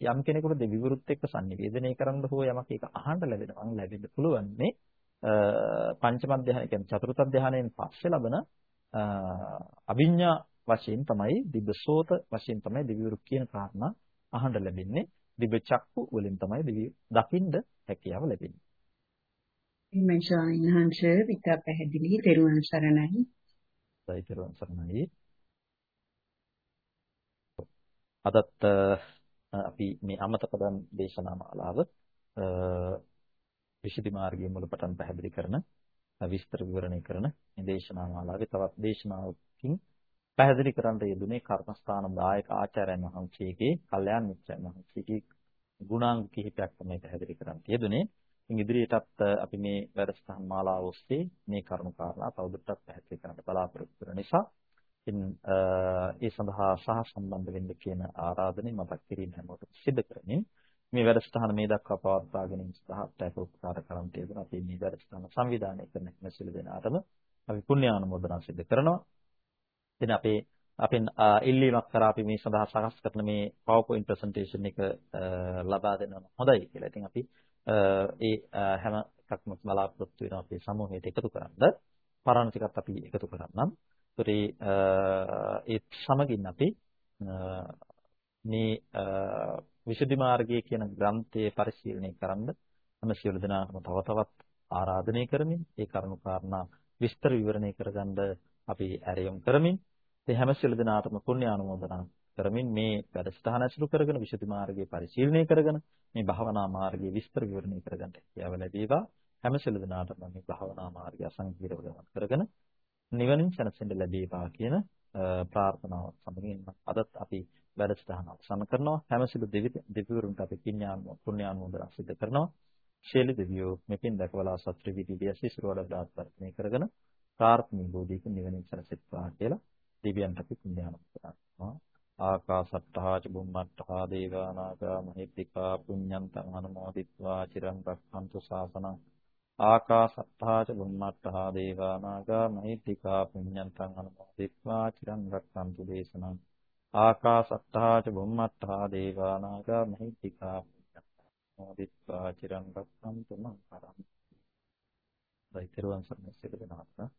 යම් කෙනෙකුට දෙවිවරුත් එක්ක sannivedanaya කරන්න හෝ යමක් ඒක අහන්න ලැබෙනවා ලැබෙන්න පුළුවන් මේ පංචම ධ්‍යාන කියන්නේ චතුර්ථ ධ්‍යානයෙන් පස්සේ ලබන අවිඤ්ඤා වශයෙන් තමයි දිබ්බසෝත වශයෙන් තමයි දෙවිවරු කියන කාරණා අහන්න ලැබෙන්නේ. දිව්‍ය චක්කු වලින් තමයි දිව්‍ය දකින්න හැකියාව ලැබෙන්නේ. එමේ ස්වාමීන් වහන්සේ විතර පැහැදිලි තෙරුවන් සරණයි. සයි තෙරුවන් සරණයි. අදත් අපි මේ අමතකදන් දේශනා මාලාව විශේෂ මාර්ගයේ මුලපටන් පැහැදිලි කරන විස්තර විවරණය කරන මේ දේශනා මාලාවේ තවත් දේශනාවකින් පැහැදිලි කරන්න යෙදුනේ කර්මස්ථාන දායක ආචාර්යයන් වහන්සේගේ කල්යාණ මිත්‍රයන් වහන්සේගේ ගුණාංග කිහිපයක් තමයි පැහැදිලි කරන්න යෙදුනේ. ඉතින් ඉදිරියටත් අපි මේ වැඩසටහන් මාලාව ඔස්සේ මේ කරුණු කාරණා තවදුරටත් පැහැදිලි කරන්න බලාපොරොත්තු වෙන නිසා ඉතින් ඒ සඳහා සහ සම්බන්ධ වෙන්න කියන ආරාධනය මතක් කිරීම හැමෝටම සිදු කරමින් මේ වැඩසටහන මේ දක්වා පවත්වා ගැනීම සඳහා අපට උපකාර කරන්න තියෙනවා. අපි මේ වැඩසටහන සංවිධානය කරන හැම සිළු දෙනාටම අපි පුණ්‍යානුමෝදනා සිදු කරනවා. ඉතින් අපේ අපෙන් ඉල්ලීමක් කරා අපි මේ සඳහා සකස් කරන මේ PowerPoint presentation එක ලබා දෙනවා හොඳයි කියලා. ඉතින් අපි ඒ හැම එකක්ම බලාපොරොත්තු වෙනවා අපේ සමූහයට එකතු කරන්න. පරණ ටිකත් අපි එකතු කරන්නම්. ඒතර ඒ සමගින් අපි මේ විසුද්ධි මාර්ගය කියන ග්‍රන්ථයේ පරිශීලනය කරන්න මම සියලු දෙනාටම තව තවත් ආරාධනය කරමින් ඒ කරුණු කාරණා විස්තර විවරණය කරගන්න අපි ඇරයුම් කරමින් ඒ හැම සියලු දෙනාටම පුණ්‍ය ආනුමෝදනා කරමින් මේ වැඩසටහන ඇසුරු කරගෙන විසුද්ධි මාර්ගයේ පරිශීලනය කරගෙන මේ භාවනා මාර්ගයේ විස්තර විවරණය කරගන්න හැකියාව ලැබේවා. හැම සියලු දෙනාටම මේ භාවනා මාර්ගය අසංකීර්ණව ගමන් කරගෙන නිවනින් සැනසෙන්න ලැබේවා කියන ප්‍රාර්ථනාව සමගින් අදත් අපි වැඩසටහන අවසන් කරනවා. හැම සිළු දෙවිවරුන්ට අපි පුණ්‍යානුමෝදනා සිදු කරනවා. ශේලි දෙවියෝ මෙපින් දැකවලා සත්‍ය විදිහේ සිසුරවල දාස්පර්ශනය කරගෙන ප්‍රාර්ථනීය බෝධික නිවනින් සැනසෙත්වා කියලා දෙවියන්ට අපි පුණ්‍යානුමෝදනා කරනවා ආකාසට්ඨා ච බුම්මට්ඨා දේවා නාග මහිත්‍තිකා පුඤ්ඤන්තං අනුමෝදිත්වා චිරං රක්ඛන්තු ශාසනං. ආකාසත්තා ච බුම්මත්තා දේවා නාග මහිත්‍තිකා පුඤ්ඤන්තං අනුමෝදිත්වා චිරන් රක්ඛන්තු දේශනං. ආකාසත්තා ච බුම්මත්තා දේවා නාග මහිත්‍තිකා පුඤ්ඤන්තං අනුමෝදිත්වා චිරන් රක්ඛන්තු මං කරං දෛතරුවන් සම්මෙස්සෙක දෙනාත්